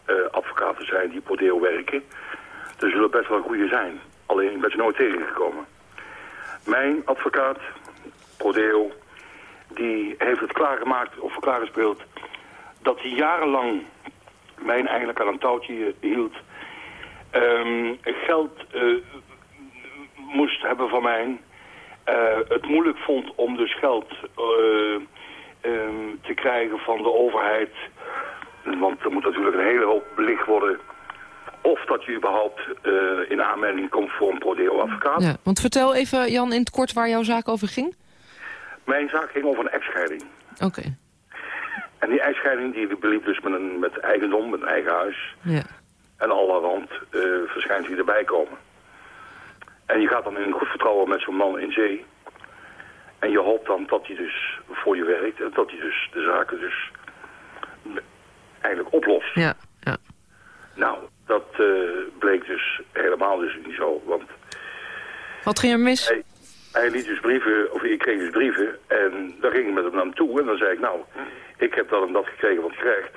eh, advocaten zijn die prodeo werken. Er zullen best wel goede zijn. Alleen ik ben ze nooit tegengekomen. Mijn advocaat, Prodeo, die heeft het klaargemaakt of klaargespeeld dat hij jarenlang mij eigenlijk aan een touwtje hield. Ehm, geld eh, moest hebben van mij. eh, het moeilijk vond om dus geld eh, ehm, te krijgen van de overheid. Want er moet natuurlijk een hele hoop belicht worden of dat je überhaupt in aanmerking komt voor een prodeo-advocaat. Ja, want vertel even, Jan, in het kort waar jouw zaak over ging. Mijn zaak ging over een echtscheiding. Oké, En die echtscheiding die beliep dus met, een, met eigendom, met een eigen huis. ja. En allerhand uh, verschijnt die erbij komen. En je gaat dan in goed vertrouwen met zo'n man in zee. En je hoopt dan dat hij dus voor je werkt. En dat hij dus de zaken dus eigenlijk oplost. Ja, ja. Nou, dat eh, bleek dus helemaal dus niet zo. Want Wat ging er mis? hij, hij liet dus brieven, of ik kreeg dus brieven. En daar ging ik met hem naar hem toe. En dan zei ik, nou, ik heb dat en dat gekregen van het gerecht.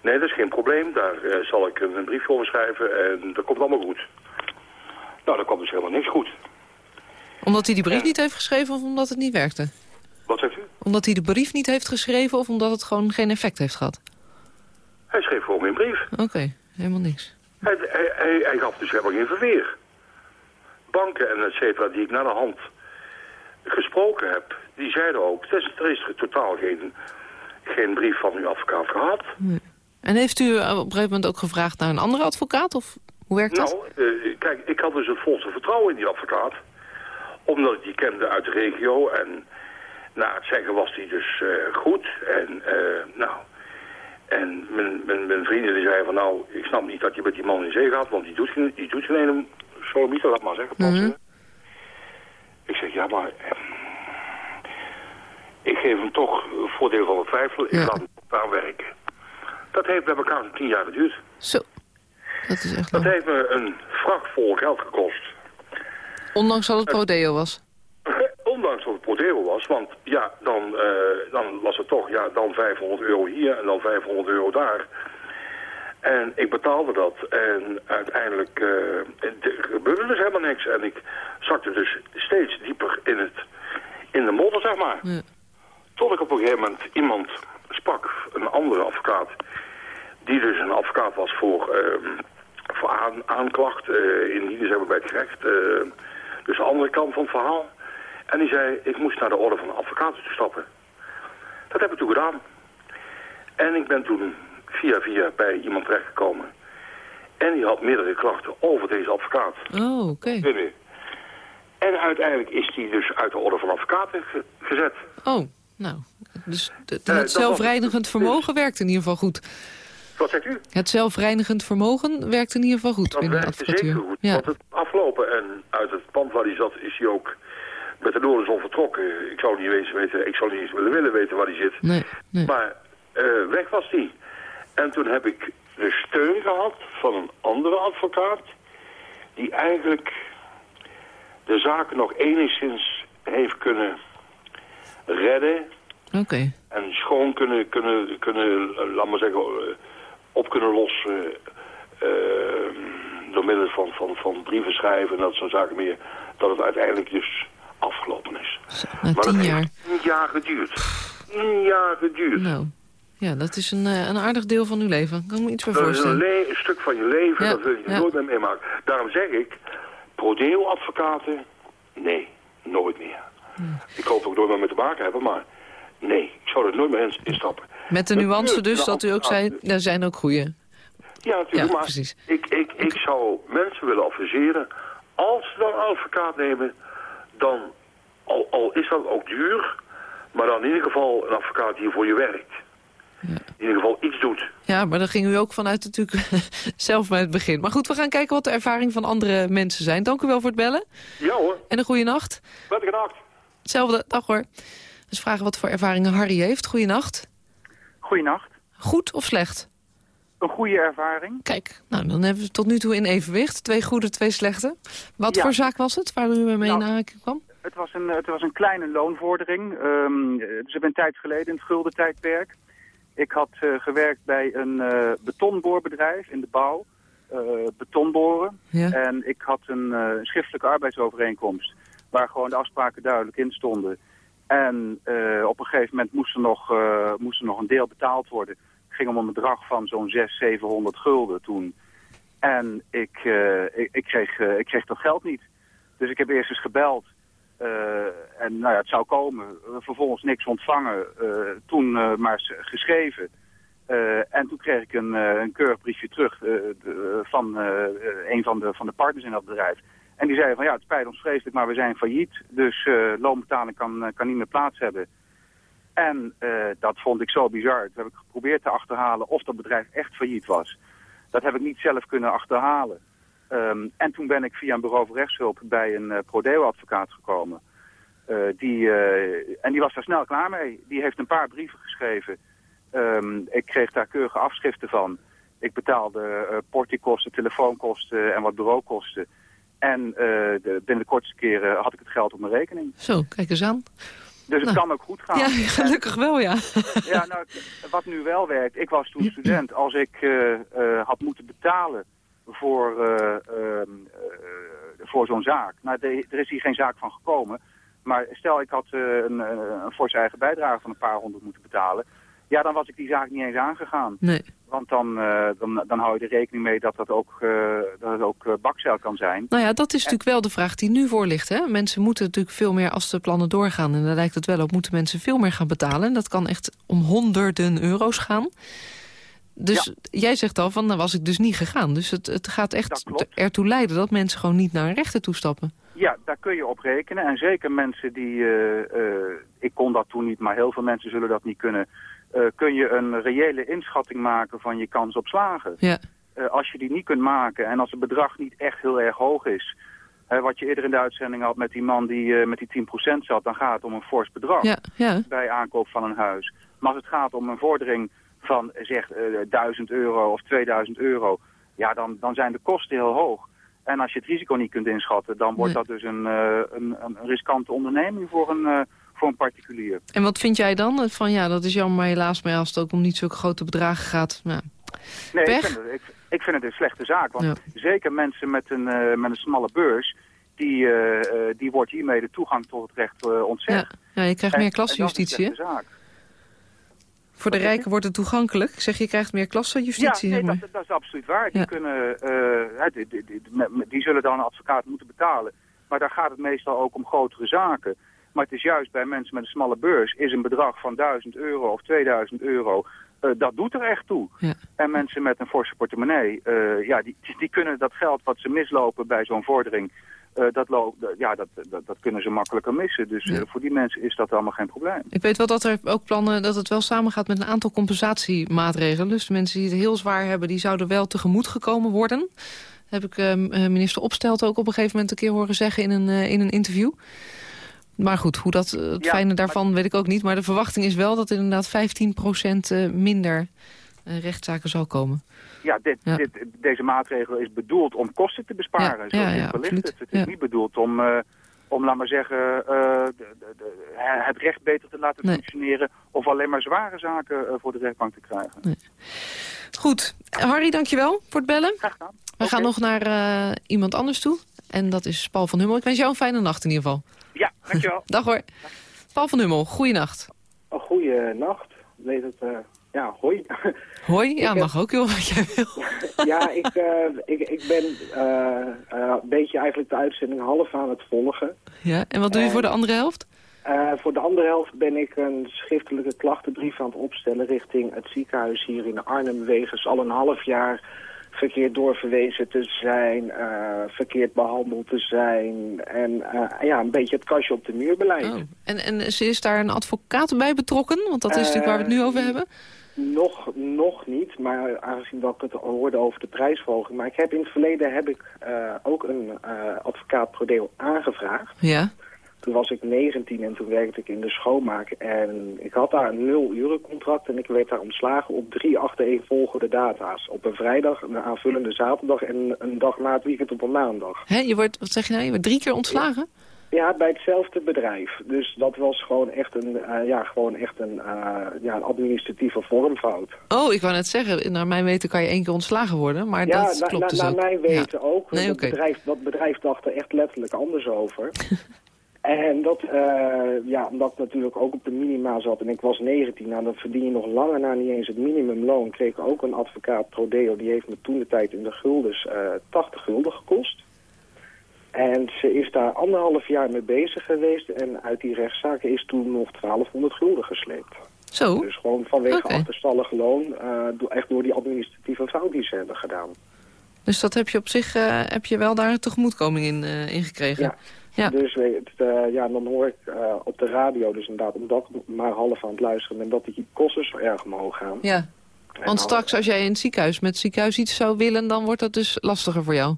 Nee, dat is geen probleem. Daar eh, zal ik een, een briefje over schrijven en dat komt allemaal goed. Nou, daar kwam dus helemaal niks goed. Omdat hij die brief niet heeft geschreven of omdat het niet werkte? Wat zegt u? Omdat hij de brief niet heeft geschreven of omdat het gewoon geen effect heeft gehad? Hij schreef gewoon geen brief. Oké, helemaal niks. Hij, hij, hij, hij gaf dus helemaal geen verweer. Banken en et cetera die ik naar de hand gesproken heb, die zeiden ook, er is, er is totaal geen, geen brief van uw advocaat gehad. En heeft u eh, op een gegeven moment ook gevraagd naar een andere advocaat? Of hoe werkt dat? Nou, eh, kijk, ik had dus het volste vertrouwen in die advocaat. Omdat ik die kende uit de regio. En na het zeggen was die dus eh, goed. En nou... En mijn, mijn, mijn vrienden die zeiden van nou, ik snap niet dat je met die man in zee gaat, want die doet geen, die doet geen ene sodomieter, laat maar zeggen. Mhm. Ik zeg, ja maar, eh, ik geef hem toch voordeel van de twijfel, ik Ja. laat hem aan werken. Dat heeft bij elkaar zo'n tien jaar geduurd. Zo, dat is echt Dat lang. heeft me een vracht vol geld gekost. Ondanks dat het prodeo was. [laughs] Ondanks dat het prodeo was, want ja, dan, eh, dan was het toch ja, dan 500 euro hier en dan 500 euro daar. En ik betaalde dat en uiteindelijk er gebeurde dus helemaal niks. En ik zakte dus steeds dieper in, het, in de modder, zeg maar. Ja. Tot ik op een gegeven moment iemand sprak, een andere advocaat, die dus een advocaat was voor, ehm, voor aan, aanklacht, eh indienen zeg maar bij het gerecht. eh, dus de andere kant van het verhaal. En die zei, ik moest naar de orde van de advocaten toe stappen. Dat heb ik toen gedaan. En ik ben toen via via bij iemand terechtgekomen. En die had meerdere klachten over deze advocaat. Oh, oké. En uiteindelijk is die dus uit de orde van advocaten ge- gezet. Oh, nou. Dus dat het was- zelfreinigend vermogen werkt in ieder geval goed. Wat zegt u? Het zelfreinigend vermogen werkt in ieder geval goed Dat binnen de advocatuur. zeker goed. Ja. Want het afgelopen en uit het pand waar hij zat is hij ook met de Noorderzon vertrokken. Ik zou niet eens weten, ik zou niet eens willen, willen weten waar hij zit. Nee, nee. Maar eh, weg was hij. En toen heb ik de steun gehad van een andere advocaat... die eigenlijk de zaak nog enigszins heeft kunnen redden... En schoon kunnen, kunnen, kunnen eh, laat maar zeggen, eh, op kunnen lossen... eh, door middel van, van, van brieven schrijven en dat soort zaken meer... dat het uiteindelijk dus afgelopen is. Na Maar dat tien jaar. heeft tien jaar geduurd. Tien jaar geduurd. Nou, ja, dat is een, eh, een aardig deel van uw leven. Kan ik me iets voor Dat is een, voorstellen. stuk van je leven, Ja, dat wil je ja. nooit meer meemaken. Daarom zeg ik, prodeo-advocaten, nee, nooit meer. Ik hoop ook nooit meer mee te maken hebben, maar Nee, ik zou er nooit meer in- instappen. Met de nuance dus dat u ook zei, er zijn ook goede. Ja, natuurlijk. Maar precies. Ik, ik, ik zou mensen willen adviseren, als ze dan een advocaat nemen, dan, al, al is dat ook duur, maar dan in ieder geval een advocaat die voor je werkt. In ieder geval iets doet. Ja, maar daar ging u ook vanuit natuurlijk [laughs] zelf bij het begin. Maar goed, we gaan kijken wat de ervaring van andere mensen zijn. Dank u wel voor het bellen. Ja hoor, En een goede nacht. met gedacht. Hetzelfde, dag hoor. Dus vragen wat voor ervaringen Harry heeft. Goeienacht. Goeienacht. Goed of slecht? Een goede ervaring. Kijk, nou, dan hebben we tot nu toe in evenwicht. Twee goede, twee slechte. Wat Ja. voor zaak was het waar u mee Nou, aanraking kwam? Het was een, het was een kleine loonvordering. Ehm dus ik ben een tijd geleden in het gulden tijdperk. Ik had eh, gewerkt bij een eh, betonboorbedrijf in de bouw. eh, betonboren. Ja. En ik had een schriftelijke arbeidsovereenkomst. Waar gewoon de afspraken duidelijk in stonden. En op een gegeven moment moest er, nog, moest er nog een deel betaald worden. Het ging om een bedrag van zo'n 600, 700 gulden toen. En ik, ik, ik, kreeg, ik kreeg dat geld niet. Dus ik heb eerst eens gebeld. Eh, en nou ja, het zou komen. Vervolgens niks ontvangen. eh, toen eh, maar geschreven. En toen kreeg ik een, een keurig briefje terug van een van de, van de partners in dat bedrijf. En die zei van ja, het spijt ons vreselijk, maar we zijn failliet. Dus loonbetaling kan, kan niet meer plaats hebben. En dat vond ik zo bizar. Toen heb ik geprobeerd te achterhalen of dat bedrijf echt failliet was. Dat heb ik niet zelf kunnen achterhalen. Ehm, en toen ben ik via een bureau voor rechtshulp bij een eh, Prodeo-advocaat gekomen. Eh, die, eh, en die was daar snel klaar mee. Die heeft een paar brieven geschreven. Ehm, ik kreeg daar keurige afschriften van. Ik betaalde portiekosten, telefoonkosten en wat bureaukosten. En de, binnen de kortste keren had ik het geld op mijn rekening. Zo, kijk eens aan. Dus het Nou. kan ook goed gaan. Ja, [laughs] gelukkig wel, ja. Ja, nou, wat nu wel werkt, ik was toen student. Als ik had moeten betalen voor, eh, ehm, eh, voor zo'n zaak. Nou, de- er is hier geen zaak van gekomen. Maar stel ik had eh, een, een forse eigen bijdrage van een paar honderd moeten betalen. Ja, dan was ik die zaak niet eens aangegaan. Nee. Want dan, dan, dan hou je er rekening mee dat dat ook, eh, dat het ook bakzeil kan zijn. Nou ja, dat is natuurlijk wel de vraag die nu voor ligt. Hè? Mensen moeten natuurlijk veel meer, als de plannen doorgaan... en daar lijkt het wel op, moeten mensen veel meer gaan betalen. En dat kan echt om honderden euro's gaan. Dus jij zegt al, van, dan was ik dus niet gegaan. Dus het, het gaat echt ertoe leiden dat mensen gewoon niet naar een rechter toestappen. Ja, daar kun je op rekenen. En zeker mensen die, eh, eh, ik kon dat toen niet, maar heel veel mensen zullen dat niet kunnen. eh, kun je een reële inschatting maken van je kans op slagen. Ja. Als je die niet kunt maken en als het bedrag niet echt heel erg hoog is... wat je eerder in de uitzending had met die man die met die 10% zat... dan gaat het om een fors bedrag Ja, ja. bij aankoop van een huis. Maar als het gaat om een vordering van zeg eh 1000 euro of 2000 euro... ja, dan, dan zijn de kosten heel hoog. En als je het risico niet kunt inschatten... dan wordt Nee. dat dus een, eh, een, een riskante onderneming voor een, eh, voor een particulier. En wat vind jij dan? Van ja, dat is jammer, maar helaas, maar als het ook om niet zulke grote bedragen gaat... Nou, Nee, ik vind, het, ik, ik vind het een slechte zaak. Want Ja. zeker mensen met een, met een smalle beurs... Die, die wordt hiermee de toegang tot het recht ontzegd. ja, je krijgt En- meer en dat is een klassenjustitie, hè? slechte zaak. Voor de rijken wordt het toegankelijk. Ik zeg, je krijgt meer klassenjustitie, Ja, zeg nee, maar. dat, dat is absoluut waar. Die, Ja. kunnen, eh, die, die, die- die zullen dan een advocaat moeten betalen. Maar daar gaat het meestal ook om grotere zaken. Maar het is juist bij mensen met een smalle beurs... is een bedrag van 1000 euro of 2000 euro... eh, dat doet er echt toe. Ja. En mensen met een forse portemonnee... eh, ja, die, die kunnen dat geld wat ze mislopen bij zo'n vordering... eh, dat, ja, dat, dat, dat kunnen ze makkelijker missen. Dus eh, voor die mensen is dat allemaal geen probleem. Ik weet wel dat er ook plannen dat het wel samengaat met een aantal compensatiemaatregelen. Dus de mensen die het heel zwaar hebben, die zouden wel tegemoet gekomen worden. Heb ik eh, minister Opstelt ook op een gegeven moment een keer horen zeggen in een, in een interview. Maar goed, hoe dat, het Ja, fijne daarvan weet ik ook niet. Maar de verwachting is wel dat er inderdaad 15% eh, minder rechtszaken zal komen. Ja, dit, Ja. Dit, deze maatregel is bedoeld om kosten te besparen. Ja, Zo ja, ja, het. Het is Ja. niet bedoeld om, eh, om laat maar zeggen, eh, de, de, de- het recht beter te laten Nee. functioneren... of alleen maar zware zaken eh, voor de rechtbank te krijgen. Goed, Harry, dankjewel voor het bellen. Graag gedaan. We gaan nog naar eh, iemand anders toe. En dat is Paul van Hummel. Ik wens jou een fijne nacht in ieder geval. Ja, dankjewel. [laughs] Dag hoor. Paul van Hummel, goeienacht. Een goede nacht. Weet het, eh, ja, hoi. Hoi, ja, mag ook joh, wat jij wil. [laughs] ja, ik, eh, ik, ik ben eh, eh, een beetje eigenlijk de uitzending half aan het volgen. Ja, en wat doe je voor de andere helft? Voor de andere helft ben ik een schriftelijke klachtenbrief aan het opstellen richting het ziekenhuis hier in Arnhem. Wegens al een half jaar verkeerd doorverwezen te zijn, verkeerd behandeld te zijn. En ja, een beetje het kastje op de muur beleid. Oh. En, en is daar een advocaat bij betrokken? Want dat is natuurlijk waar we het nu over hebben. Nog, nog niet, maar aangezien dat ik het hoorde over de prijsverhoging. Maar ik heb in het verleden heb ik eh, ook een uh, advocaat Prodeo aangevraagd. Ja. Toen was ik 19 en toen werkte ik in de schoonmaak. En ik had daar een nul uren contract en ik werd daar ontslagen op drie achtereenvolgende data's. Op een vrijdag, een aanvullende zaterdag en een dag na het weekend op een maandag. Hè, je wordt, wat zeg je nou, je wordt drie keer ontslagen? Ja, bij hetzelfde bedrijf. Dus dat was gewoon echt een, uh, ja, gewoon echt een, uh, ja, een administratieve vormfout. Oh, ik wou net zeggen, naar mijn weten kan je één keer ontslagen worden, maar ja, dat na, klopt na, dus naar ook. mijn weten ja. ook. Nee, dat, bedrijf, dat bedrijf dacht er echt letterlijk anders over. [laughs] en dat, uh, ja, omdat ik natuurlijk ook op de minima zat en ik was 19, nou dan verdien je nog langer na niet eens het minimumloon. Kreeg ik ook een advocaat Prodeo, die heeft me toen de tijd in de guldens 80 gulden gekost. En ze is daar anderhalf jaar mee bezig geweest. En uit die rechtszaken is toen nog 1200 gulden gesleept. Zo? Dus gewoon vanwege Oké. achterstallig loon. Uh, do- echt door die administratieve fout die ze hebben gedaan. Dus dat heb je op zich uh, heb je wel daar een tegemoetkoming in, uh, in gekregen? Ja. Ja. Dus ja, dan hoor ik op de radio dus inderdaad, omdat ik maar half aan het luisteren ben, dat die kosten zo erg omhoog gaan. Ja, En want straks als jij in het ziekenhuis met het ziekenhuis iets zou willen... dan wordt dat dus lastiger voor jou.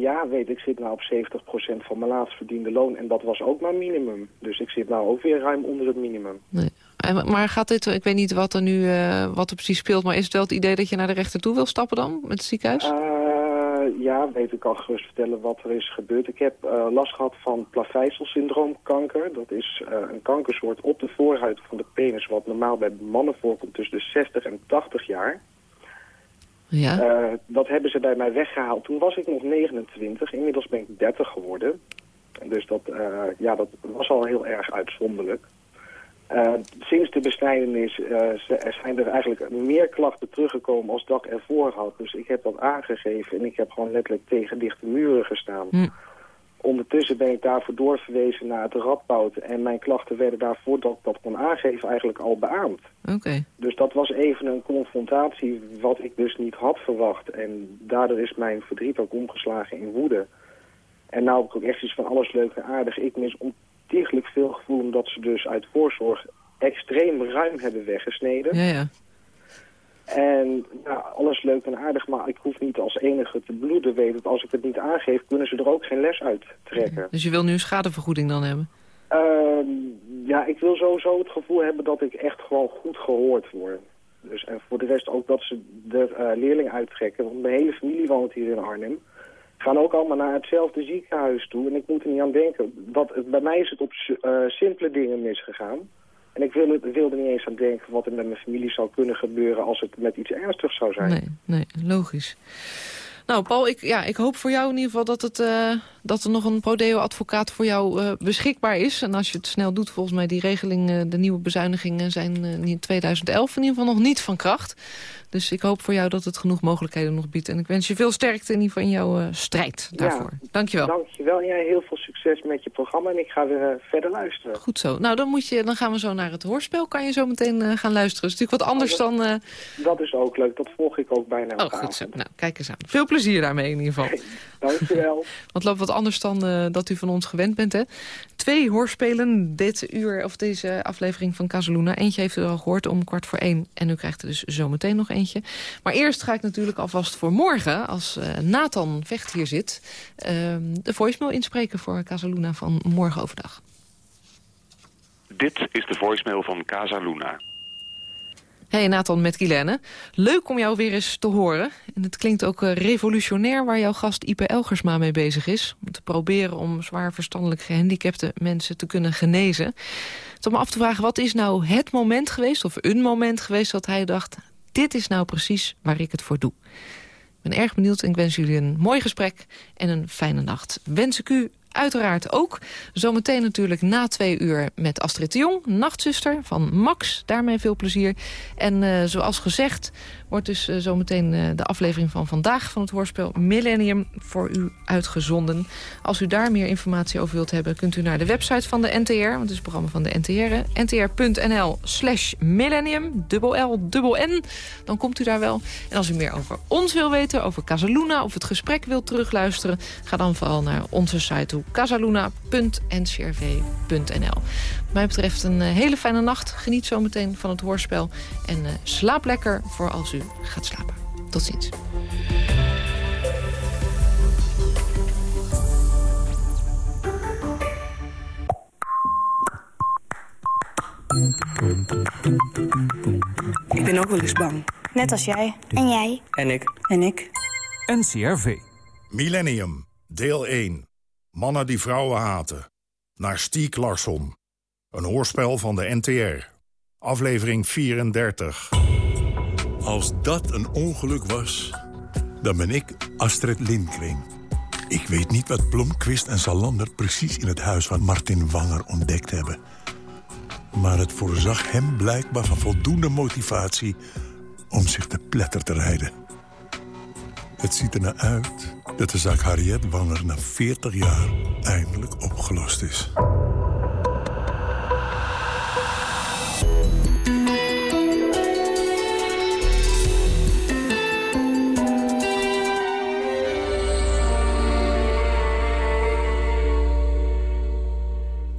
Ja, weet ik zit nou op 70% van mijn laatst verdiende loon en dat was ook maar minimum. Dus ik zit nou ook weer ruim onder het minimum. Nee. En, maar gaat dit, ik weet niet wat er nu uh, wat er precies speelt... maar is het wel het idee dat je naar de rechter toe wil stappen dan, met het ziekenhuis? Uh, ja, weet ik al gerust vertellen wat er is gebeurd. Ik heb uh, last gehad van plaveisselsyndroomkanker. Dat is een kankersoort op de voorhuid van de penis... wat normaal bij mannen voorkomt tussen de 60 en 80 jaar. Ja. Uh, dat hebben ze bij mij weggehaald. Toen was ik nog 29, inmiddels ben ik 30 geworden. Dus dat, uh, ja, dat was al heel erg uitzonderlijk. Uh, sinds de besnijdenis zijn er eigenlijk meer klachten teruggekomen als dat ik ervoor had. Dus ik heb dat aangegeven en ik heb gewoon letterlijk tegen dichte muren gestaan. Hm. Ondertussen ben ik daarvoor doorverwezen naar het Radboud. En mijn klachten werden daarvoor dat ik dat kon aangeven eigenlijk al beaamd. Oké. Okay. Dus dat was even een confrontatie wat ik dus niet had verwacht. En daardoor is mijn verdriet ook omgeslagen in woede. En nou heb ik ook echt iets van alles leuk en aardig. Ik mis ontiegelijk veel gevoel omdat ze dus uit voorzorg extreem ruim hebben weggesneden. Ja, ja. En ja, alles leuk en aardig, maar ik hoef niet als enige te bloeden. Weet dat als ik het niet aangeef, kunnen ze er ook geen les uit trekken. Dus je wil nu een schadevergoeding dan hebben? Uh, ja, ik wil sowieso het gevoel hebben dat ik echt gewoon goed gehoord word. Dus, en voor de rest ook dat ze de uh, leerling uittrekken. Want mijn hele familie woont hier in Arnhem. Gaan ook allemaal naar hetzelfde ziekenhuis toe. En ik moet er niet aan denken. Dat, bij mij is het op uh, simpele dingen misgegaan. En ik wilde, wilde niet eens aan denken wat er met mijn familie zou kunnen gebeuren als het met iets ernstigs zou zijn. Nee, nee logisch. Nou, Paul, ik, ja, ik hoop voor jou in ieder geval dat, het, uh, dat er nog een Prodeo-advocaat voor jou uh, beschikbaar is. En als je het snel doet, volgens mij die regeling, uh, de nieuwe bezuinigingen zijn in 2011 in ieder geval nog niet van kracht. Dus ik hoop voor jou dat het genoeg mogelijkheden nog biedt. En ik wens je veel sterkte in ieder geval in jouw strijd daarvoor. Ja, Dankjewel. Dankjewel. Jij heel veel succes met je programma. En ik ga weer verder luisteren. Goed zo. Nou, dan, moet je, dan gaan we zo naar het hoorspel. Kan je zo meteen gaan luisteren. Dat is natuurlijk wat anders oh, dat, dan... Dat is ook leuk. Dat volg ik ook bijna Oh, goed zo. Nou, kijk eens aan. Veel plezier daarmee in ieder geval. [laughs] Dankjewel. Want loopt wat anders dan uh, dat u van ons gewend bent, hè? Twee hoorspelen dit uur, of deze aflevering van Casaluna. Eentje heeft u al gehoord om kwart voor één. En u krijgt er dus zometeen nog eentje. Maar eerst ga ik natuurlijk alvast voor morgen, als uh, Nathan Vecht hier zit... Uh, de voicemail inspreken voor Casaluna van morgen overdag. Dit is de voicemail van Casaluna. Hey Nathan met Guilaine. Leuk om jou weer eens te horen. En het klinkt ook uh, revolutionair waar jouw gast Ipe Elgersma mee bezig is. Om te proberen om zwaar verstandelijk gehandicapte mensen te kunnen genezen. Om me af te vragen, wat is nou het moment geweest... of een moment geweest dat hij dacht... dit is nou precies waar ik het voor doe. Ik ben erg benieuwd en ik wens jullie een mooi gesprek en een fijne nacht. Wens ik u uiteraard ook. Zometeen natuurlijk na twee uur met Astrid de Jong, nachtzuster van Max. Daarmee veel plezier. En uh, zoals gezegd wordt dus uh, zometeen uh, de aflevering van vandaag... van het hoorspel Millennium voor u uitgezonden. Als u daar meer informatie over wilt hebben... kunt u naar de website van de NTR, want het is het programma van de NTR... ntr.nl slash millennium, dubbel L, dubbel N. Dan komt u daar wel. En als u meer over ons wil weten, over Casaluna... of het gesprek wilt terugluisteren... ga dan vooral naar onze site toe, casaluna.ncrv.nl. Wat mij betreft een hele fijne nacht. Geniet zometeen van het hoorspel. En uh, slaap lekker voor als u gaat slapen. Tot ziens. Ik ben ook wel eens bang. Net als jij. En jij. En ik. En ik. NCRV. Millennium, deel 1. Mannen die vrouwen haten. Naar Stiek Larsson. Een hoorspel van de NTR. Aflevering 34. Als dat een ongeluk was, dan ben ik Astrid Lindgren. Ik weet niet wat Blomquist en Salander precies in het huis van Martin Wanger ontdekt hebben. Maar het voorzag hem blijkbaar van voldoende motivatie om zich te pletter te rijden. Het ziet er naar uit dat de zaak Harriet Wanger na 40 jaar eindelijk opgelost is.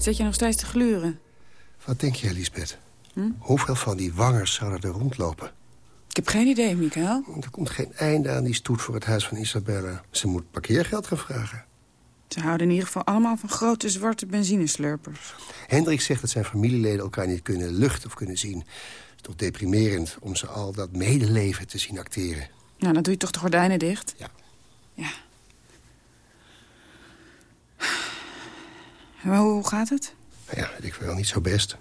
Zet je nog steeds te gluren? Wat denk je, Lisbeth? Hm? Hoeveel van die wangers zouden er rondlopen? Ik heb geen idee, Mikael. Er komt geen einde aan die stoet voor het huis van Isabella. Ze moet parkeergeld gaan vragen. Ze houden in ieder geval allemaal van grote zwarte benzineslurpers. Hendrik zegt dat zijn familieleden elkaar niet kunnen luchten of kunnen zien. Het is toch deprimerend om ze al dat medeleven te zien acteren. Nou, dan doe je toch de gordijnen dicht? Ja. Ja. Hoe gaat het? Nou ja, ik wel niet zo best.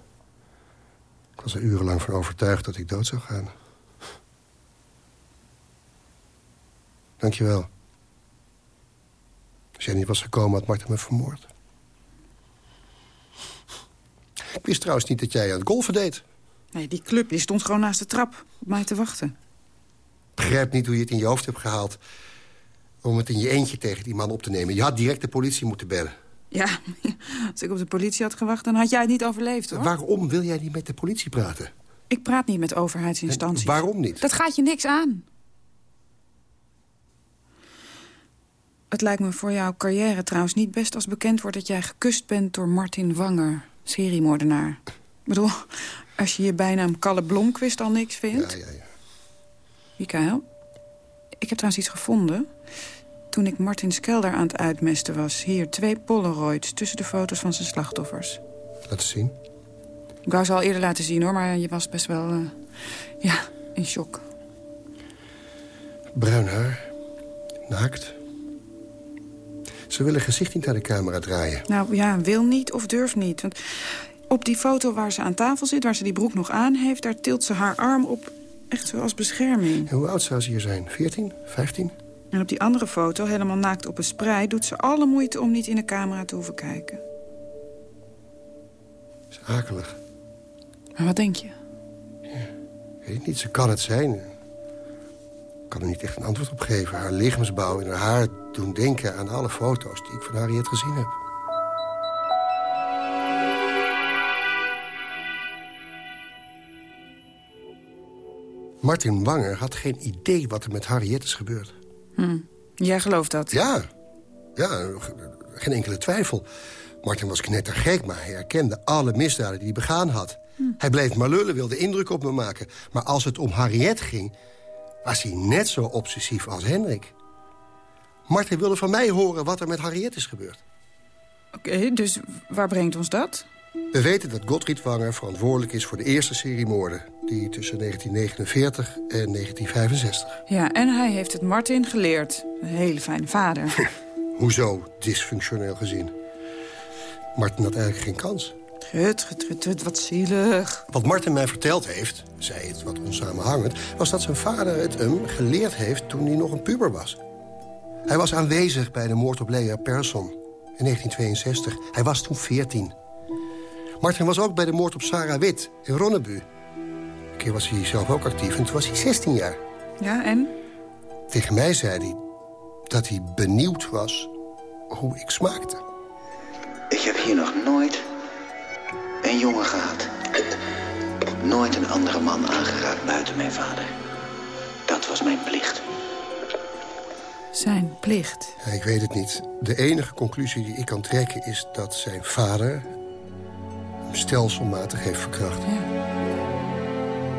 Ik was er urenlang van overtuigd dat ik dood zou gaan. Dankjewel. Als jij niet was gekomen, had Marten me vermoord. Ik wist trouwens niet dat jij aan het golfen deed. Nee, die club die stond gewoon naast de trap op mij te wachten. Ik begrijp niet hoe je het in je hoofd hebt gehaald... om het in je eentje tegen die man op te nemen. Je had direct de politie moeten bellen. Ja, [laughs] als ik op de politie had gewacht, dan had jij het niet overleefd, hoor. Waarom wil jij niet met de politie praten? Ik praat niet met overheidsinstanties. En waarom niet? Dat gaat je niks aan. Het lijkt me voor jouw carrière trouwens niet best als bekend wordt... dat jij gekust bent door Martin Wanger, seriemoordenaar. Ik bedoel, als je je bijnaam Kalle Blomquist al niks vindt... Ja, ja, ja. Mikael, ik heb trouwens iets gevonden. Toen ik Martins kelder aan het uitmesten was... hier twee polaroids tussen de foto's van zijn slachtoffers. Laat eens zien. Ik wou ze al eerder laten zien, hoor, maar je was best wel... Uh, ja, in shock. Bruin haar, naakt... Ze willen gezicht niet naar de camera draaien. Nou ja, wil niet of durft niet. Want op die foto waar ze aan tafel zit, waar ze die broek nog aan heeft... daar tilt ze haar arm op, echt zoals bescherming. En hoe oud zou ze hier zijn? 14? 15? En op die andere foto, helemaal naakt op een sprei... doet ze alle moeite om niet in de camera te hoeven kijken. Dat is akelig. Maar wat denk je? Ja, weet niet, ze kan het zijn. Ik kan er niet echt een antwoord op geven. Haar lichaamsbouw en haar haar doen denken aan alle foto's die ik van Harriet gezien heb. Martin Wanger had geen idee wat er met Harriet is gebeurd. Hm. Jij gelooft dat? Ja. Ja, geen enkele twijfel. Martin was knettergek, maar hij herkende alle misdaden die hij begaan had. Hm. Hij bleef maar lullen, wilde indruk op me maken. Maar als het om Harriet ging, was hij net zo obsessief als Hendrik. Martin wilde van mij horen wat er met Harriet is gebeurd. Oké, okay, dus waar brengt ons dat? We weten dat Gottfried Wanger verantwoordelijk is voor de eerste serie moorden... die tussen 1949 en 1965. Ja, en hij heeft het Martin geleerd. Een hele fijne vader. [laughs] Hoezo, dysfunctioneel gezien? Martin had eigenlijk geen kans. Gut, gut, gut, gut, wat zielig. Wat Martin mij verteld heeft, zei het wat onsamenhangend... was dat zijn vader het hem geleerd heeft toen hij nog een puber was. Hij was aanwezig bij de moord op Lea Persson. in 1962. Hij was toen 14. Martin was ook bij de moord op Sarah Wit in Ronnebu. Een keer was hij zelf ook actief en toen was hij 16 jaar. Ja, en? Tegen mij zei hij dat hij benieuwd was hoe ik smaakte. Ik heb hier nog nooit een jongen gehad. Nooit een andere man aangeraakt buiten mijn vader. Dat was mijn plicht. Zijn plicht. Ja, ik weet het niet. De enige conclusie die ik kan trekken is dat zijn vader... hem stelselmatig heeft verkracht.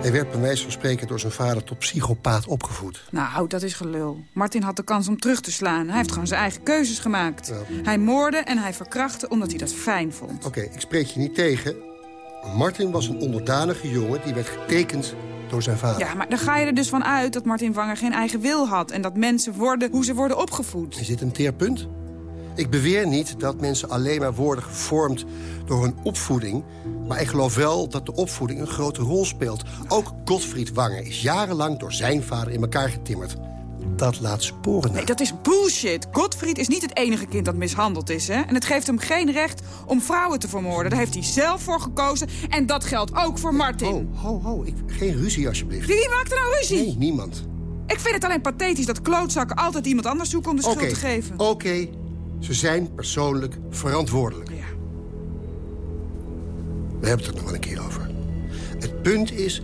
Hij werd bij wijze van spreken door zijn vader tot psychopaat opgevoed. Nou, dat is gelul. Martin had de kans om terug te slaan. Hij heeft gewoon zijn eigen keuzes gemaakt. Hij moorde en hij verkrachtte omdat hij dat fijn vond. Oké, ik spreek je niet tegen. Martin was een onderdanige jongen die werd getekend door zijn vader. Ja, maar dan ga je er dus van uit dat Martin Wanger geen eigen wil had... en dat mensen worden hoe ze worden opgevoed. Is dit een teerpunt? Ik beweer niet dat mensen alleen maar worden gevormd door hun opvoeding... maar ik geloof wel dat de opvoeding een grote rol speelt. Ook Godfried Wanger is jarenlang door zijn vader in elkaar getimmerd. Dat laat sporen. Nee, dat is bullshit. Godfried is niet het enige kind dat mishandeld is, hè? En het geeft hem geen recht om vrouwen te vermoorden. Daar heeft hij zelf voor gekozen. En dat geldt ook voor Martin. Ho, ho, ho. Ik, geen ruzie, alsjeblieft. Wie maakt er nou ruzie? Nee, niemand. Ik vind het alleen pathetisch dat klootzakken altijd iemand anders zoeken om de schuld te geven. Oké, ze zijn persoonlijk verantwoordelijk. We hebben het er nog wel een keer over. Het punt is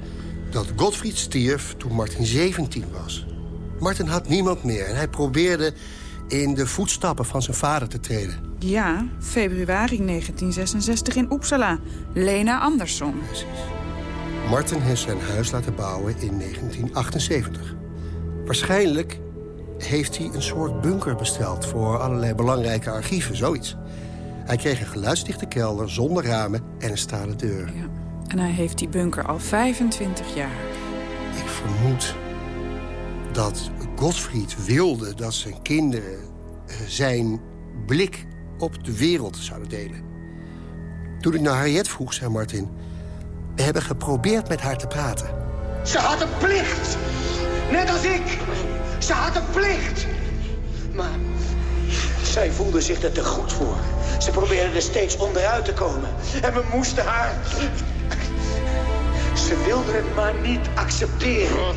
dat Godfried stierf toen Martin 17 was. Martin had niemand meer en hij probeerde in de voetstappen van zijn vader te treden. Ja, februari 1966 in Uppsala. Lena Andersson. Martin heeft zijn huis laten bouwen in 1978. Waarschijnlijk heeft hij een soort bunker besteld... voor allerlei belangrijke archieven, zoiets. Hij kreeg een geluidsdichte kelder zonder ramen en een stalen deur. En hij heeft die bunker al 25 jaar. Ik vermoed dat Godfried wilde dat zijn kinderen eh, zijn blik op de wereld zouden delen. Toen ik naar Harriet vroeg, zei Martin... we hebben geprobeerd met haar te praten. Ze had een plicht. Net als ik. Ze had een plicht. Maar zij voelde zich er te goed voor. Ze probeerde er steeds onderuit te komen. En we moesten haar... Ze wilde het maar niet accepteren.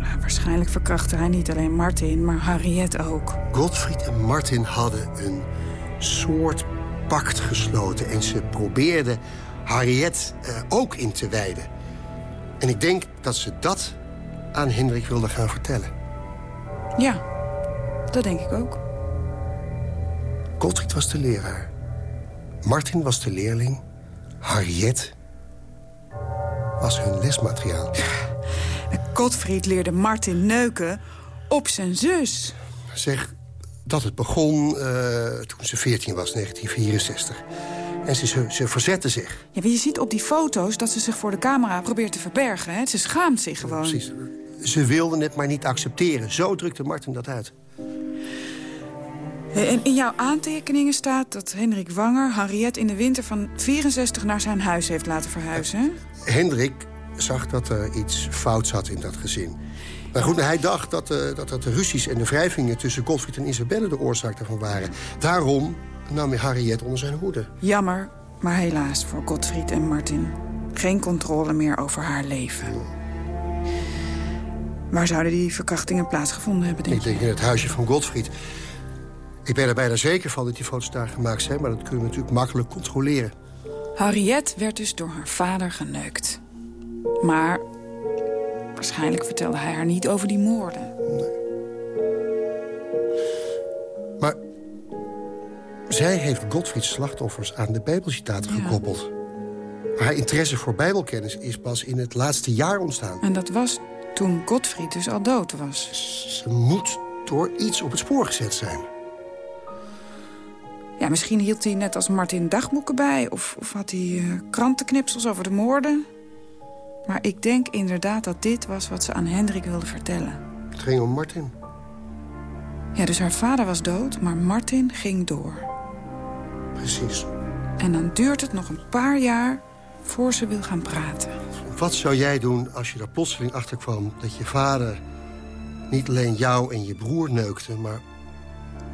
Nou, waarschijnlijk verkrachtte hij niet alleen Martin, maar Harriet ook. Godfried en Martin hadden een soort pact gesloten... en ze probeerden Harriet eh, ook in te wijden. En ik denk dat ze dat aan Hendrik wilden gaan vertellen. Ja, dat denk ik ook. Godfried was de leraar. Martin was de leerling. Harriet was hun lesmateriaal. Godfried leerde Martin neuken op zijn zus. Zeg dat het begon eh, toen ze 14 was, 1964. En ze, ze, ze verzette zich. Ja, maar je ziet op die foto's dat ze zich voor de camera probeert te verbergen. Hè? Ze schaamt zich gewoon. Precies. Ze wilde het maar niet accepteren. Zo drukte Martin dat uit. En in jouw aantekeningen staat dat Hendrik Wanger Harriet in de winter van 64 naar zijn huis heeft laten verhuizen. Hendrik zag dat er iets fout zat in dat gezin. Maar goed, hij dacht dat, eh, dat, dat de ruzies en de wrijvingen tussen Godfried en Isabelle de oorzaak daarvan waren. Daarom nam hij Harriet onder zijn hoede. Jammer, maar helaas voor Godfried en Martin. Geen controle meer over haar leven. Waar zouden die verkrachtingen plaatsgevonden hebben, denk Ik denk in het huisje van Godfried. Ik ben er bijna zeker van dat die foto's daar gemaakt zijn... maar dat kunnen we natuurlijk makkelijk controleren. Harriet werd dus door haar vader geneukt. Maar waarschijnlijk vertelde hij haar niet over die moorden. Maar zij heeft Godfrieds slachtoffers aan de bijbelcitaten gekoppeld. Haar interesse voor bijbelkennis is pas in het laatste jaar ontstaan. En dat was toen Godfried dus al dood was. Ze moet door iets op het spoor gezet zijn. Ja, misschien hield hij net als Martin dagboeken bij... of, of had hij eh, krantenknipsels over de moorden. Maar ik denk inderdaad dat dit was wat ze aan Hendrik wilde vertellen. Het ging om Martin. Ja, dus haar vader was dood, maar Martin ging door. Precies. En dan duurt het nog een paar jaar voor ze wil gaan praten. Wat zou jij doen als je er plotseling achter kwam... dat je vader niet alleen jou en je broer neukte... maar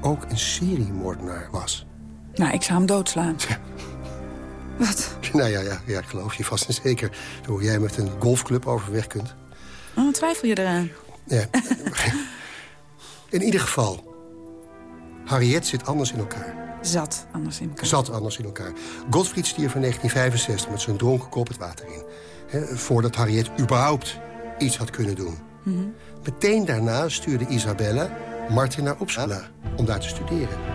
ook een seriemoordenaar was? Nou, ik zou hem doodslaan. Wat? Nou ja, ja, ja, geloof je vast en zeker. Hoe jij met een golfclub overweg kunt. Oh, twijfel je eraan? Ja. in ieder geval, Harriet zit anders in elkaar. Zat anders in elkaar. Zat anders in elkaar. Gottfried stierf in 1965 met zijn dronken kop het water in. Voordat Harriet überhaupt iets had kunnen doen. Mhm. Meteen daarna stuurde Isabella Martin naar Uppsala om daar te studeren.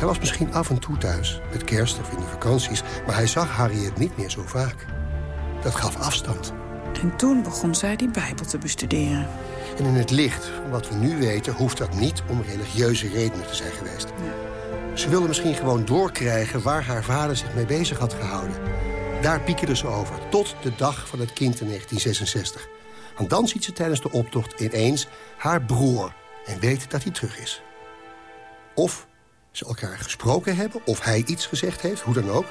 Hij was misschien af en toe thuis, met kerst of in de vakanties... maar hij zag Harriet niet meer zo vaak. Dat gaf afstand. En toen begon zij die Bijbel te bestuderen. En in het licht van wat we nu weten... hoeft dat niet om religieuze redenen te zijn geweest. Ze wilde misschien gewoon doorkrijgen waar haar vader zich mee bezig had gehouden. Daar piekerde ze over, tot de dag van het kind in 1966. Want dan ziet ze tijdens de optocht ineens haar broer... en weet dat hij terug is. Of ze elkaar gesproken hebben, of hij iets gezegd heeft, hoe dan ook.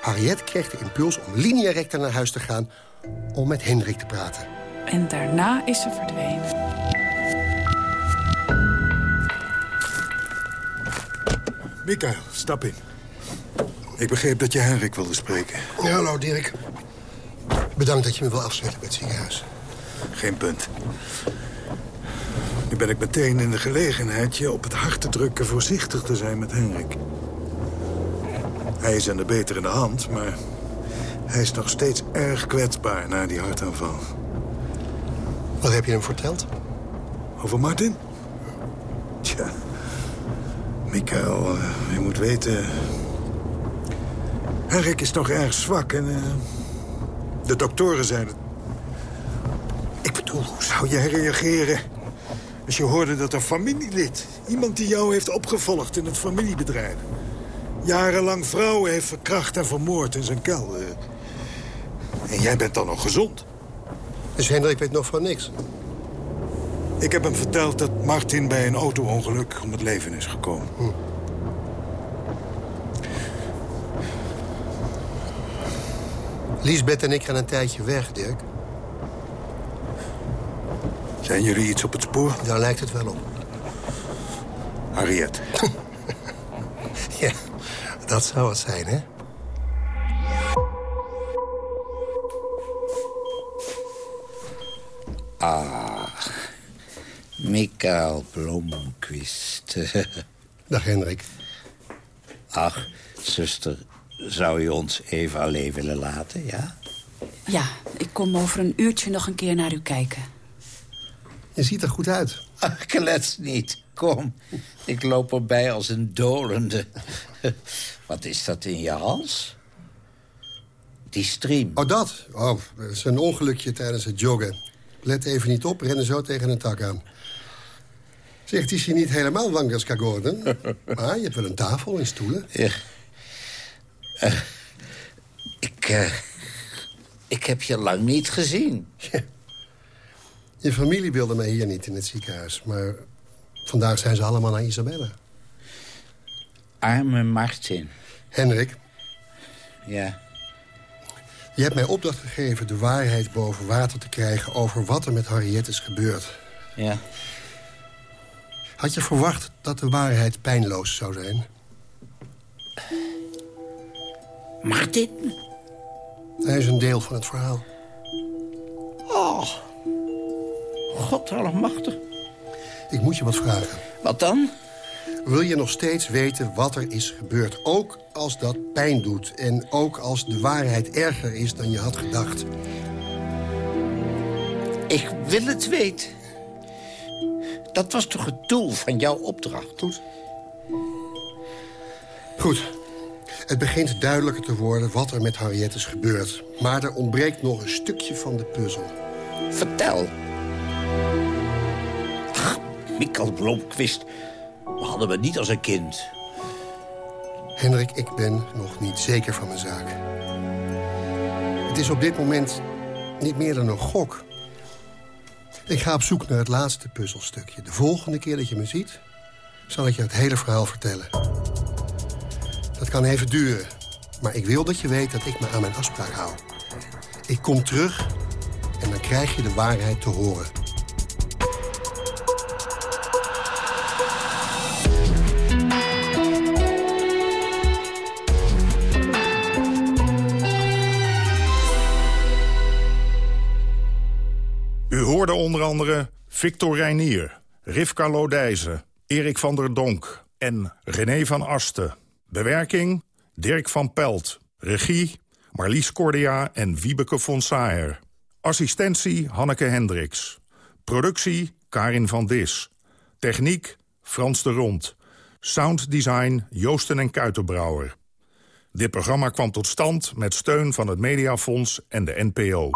Harriet kreeg de impuls om linea recta naar huis te gaan... om met Hendrik te praten. En daarna is ze verdwenen. Mikael, stap in. Ik begreep dat je Henrik wilde spreken. Ja, hallo Dirk. Bedankt dat je me wil afzetten bij het ziekenhuis. Geen punt. Nu ben ik meteen in de gelegenheid je op het hart te drukken... voorzichtig te zijn met Henrik. Hij is aan de betere hand, maar... hij is nog steeds erg kwetsbaar na die hartaanval. Wat heb je hem verteld? Over Martin? Tja. Mikael, eh, je moet weten... Henrik is nog erg zwak en... eh, de doktoren zijn het. Ik bedoel, hoe zou jij reageren... als je hoorde dat een familielid... iemand die jou heeft opgevolgd in het familiebedrijf... jarenlang vrouwen heeft verkracht en vermoord in zijn kelder... En jij bent dan nog gezond. Dus Hendrik weet nog van niks? Ik heb hem verteld dat Martin bij een auto-ongeluk om het leven is gekomen. Liesbeth en ik gaan een tijdje weg, Dirk. Zijn jullie iets op het spoor? Daar lijkt het wel op. Harriet. [laughs] ja, dat zou het zijn, hè? Ah, Mikael Blomqvist. [laughs] Dag, Hendrik. Ach, zuster, zou je ons even alleen willen laten, ja? Ja, ik kom over een uurtje nog een keer naar u kijken. Je ziet er goed uit. Ach, klets niet. Kom, ik loop erbij als een dolende. Wat is dat in je hals? Die stream. Oh, dat? Oh, dat is een ongelukje tijdens het joggen. Let even niet op, rennen zo tegen een tak aan. Zegt, is hij niet helemaal Wangaska Gordon? [laughs] Maar je hebt wel een tafel en stoelen. Ja. Eh, ik, eh, ik heb je lang niet gezien. Je familie wilde mij hier niet in het ziekenhuis. Maar vandaag zijn ze allemaal naar Isabella. Arme Martin. Henrik, Ja. je hebt mij opdracht gegeven de waarheid boven water te krijgen... over wat er met Harriet is gebeurd. Ja. Had je verwacht dat de waarheid pijnloos zou zijn? Martin? Hij is een deel van het verhaal. God allemachtig. Ik moet je wat vragen. Wat dan? Wil je nog steeds weten wat er is gebeurd? Ook als dat pijn doet. En ook als de waarheid erger is dan je had gedacht. Ik wil het weten. Dat was toch het doel van jouw opdracht? Goed. Goed. Het begint duidelijker te worden wat er met Harriet is gebeurd. Maar er ontbreekt nog een stukje van de puzzel. Vertel. Mikkel Blomqvist. We hadden me niet als een kind. Hendrik, ik ben nog niet zeker van mijn zaak. Het is op dit moment niet meer dan een gok. Ik ga op zoek naar het laatste puzzelstukje. De volgende keer dat je me ziet, zal ik je het hele verhaal vertellen. Dat kan even duren, maar ik wil dat je weet dat ik me aan mijn afspraak hou. Ik kom terug en dan krijg je de waarheid te horen. U hoorde onder andere Victor Reinier, Rivka Lodijzen, Erik van der Donk en René van Asten. Bewerking Dirk van Pelt. Regie Marlies Cordia en Wiebeke von Saer. Assistentie Hanneke Hendricks. Productie Karin van Dis. Techniek Frans de Rond. Sounddesign Joosten en Kuitenbrouwer. Dit programma kwam tot stand met steun van het Mediafonds en de NPO.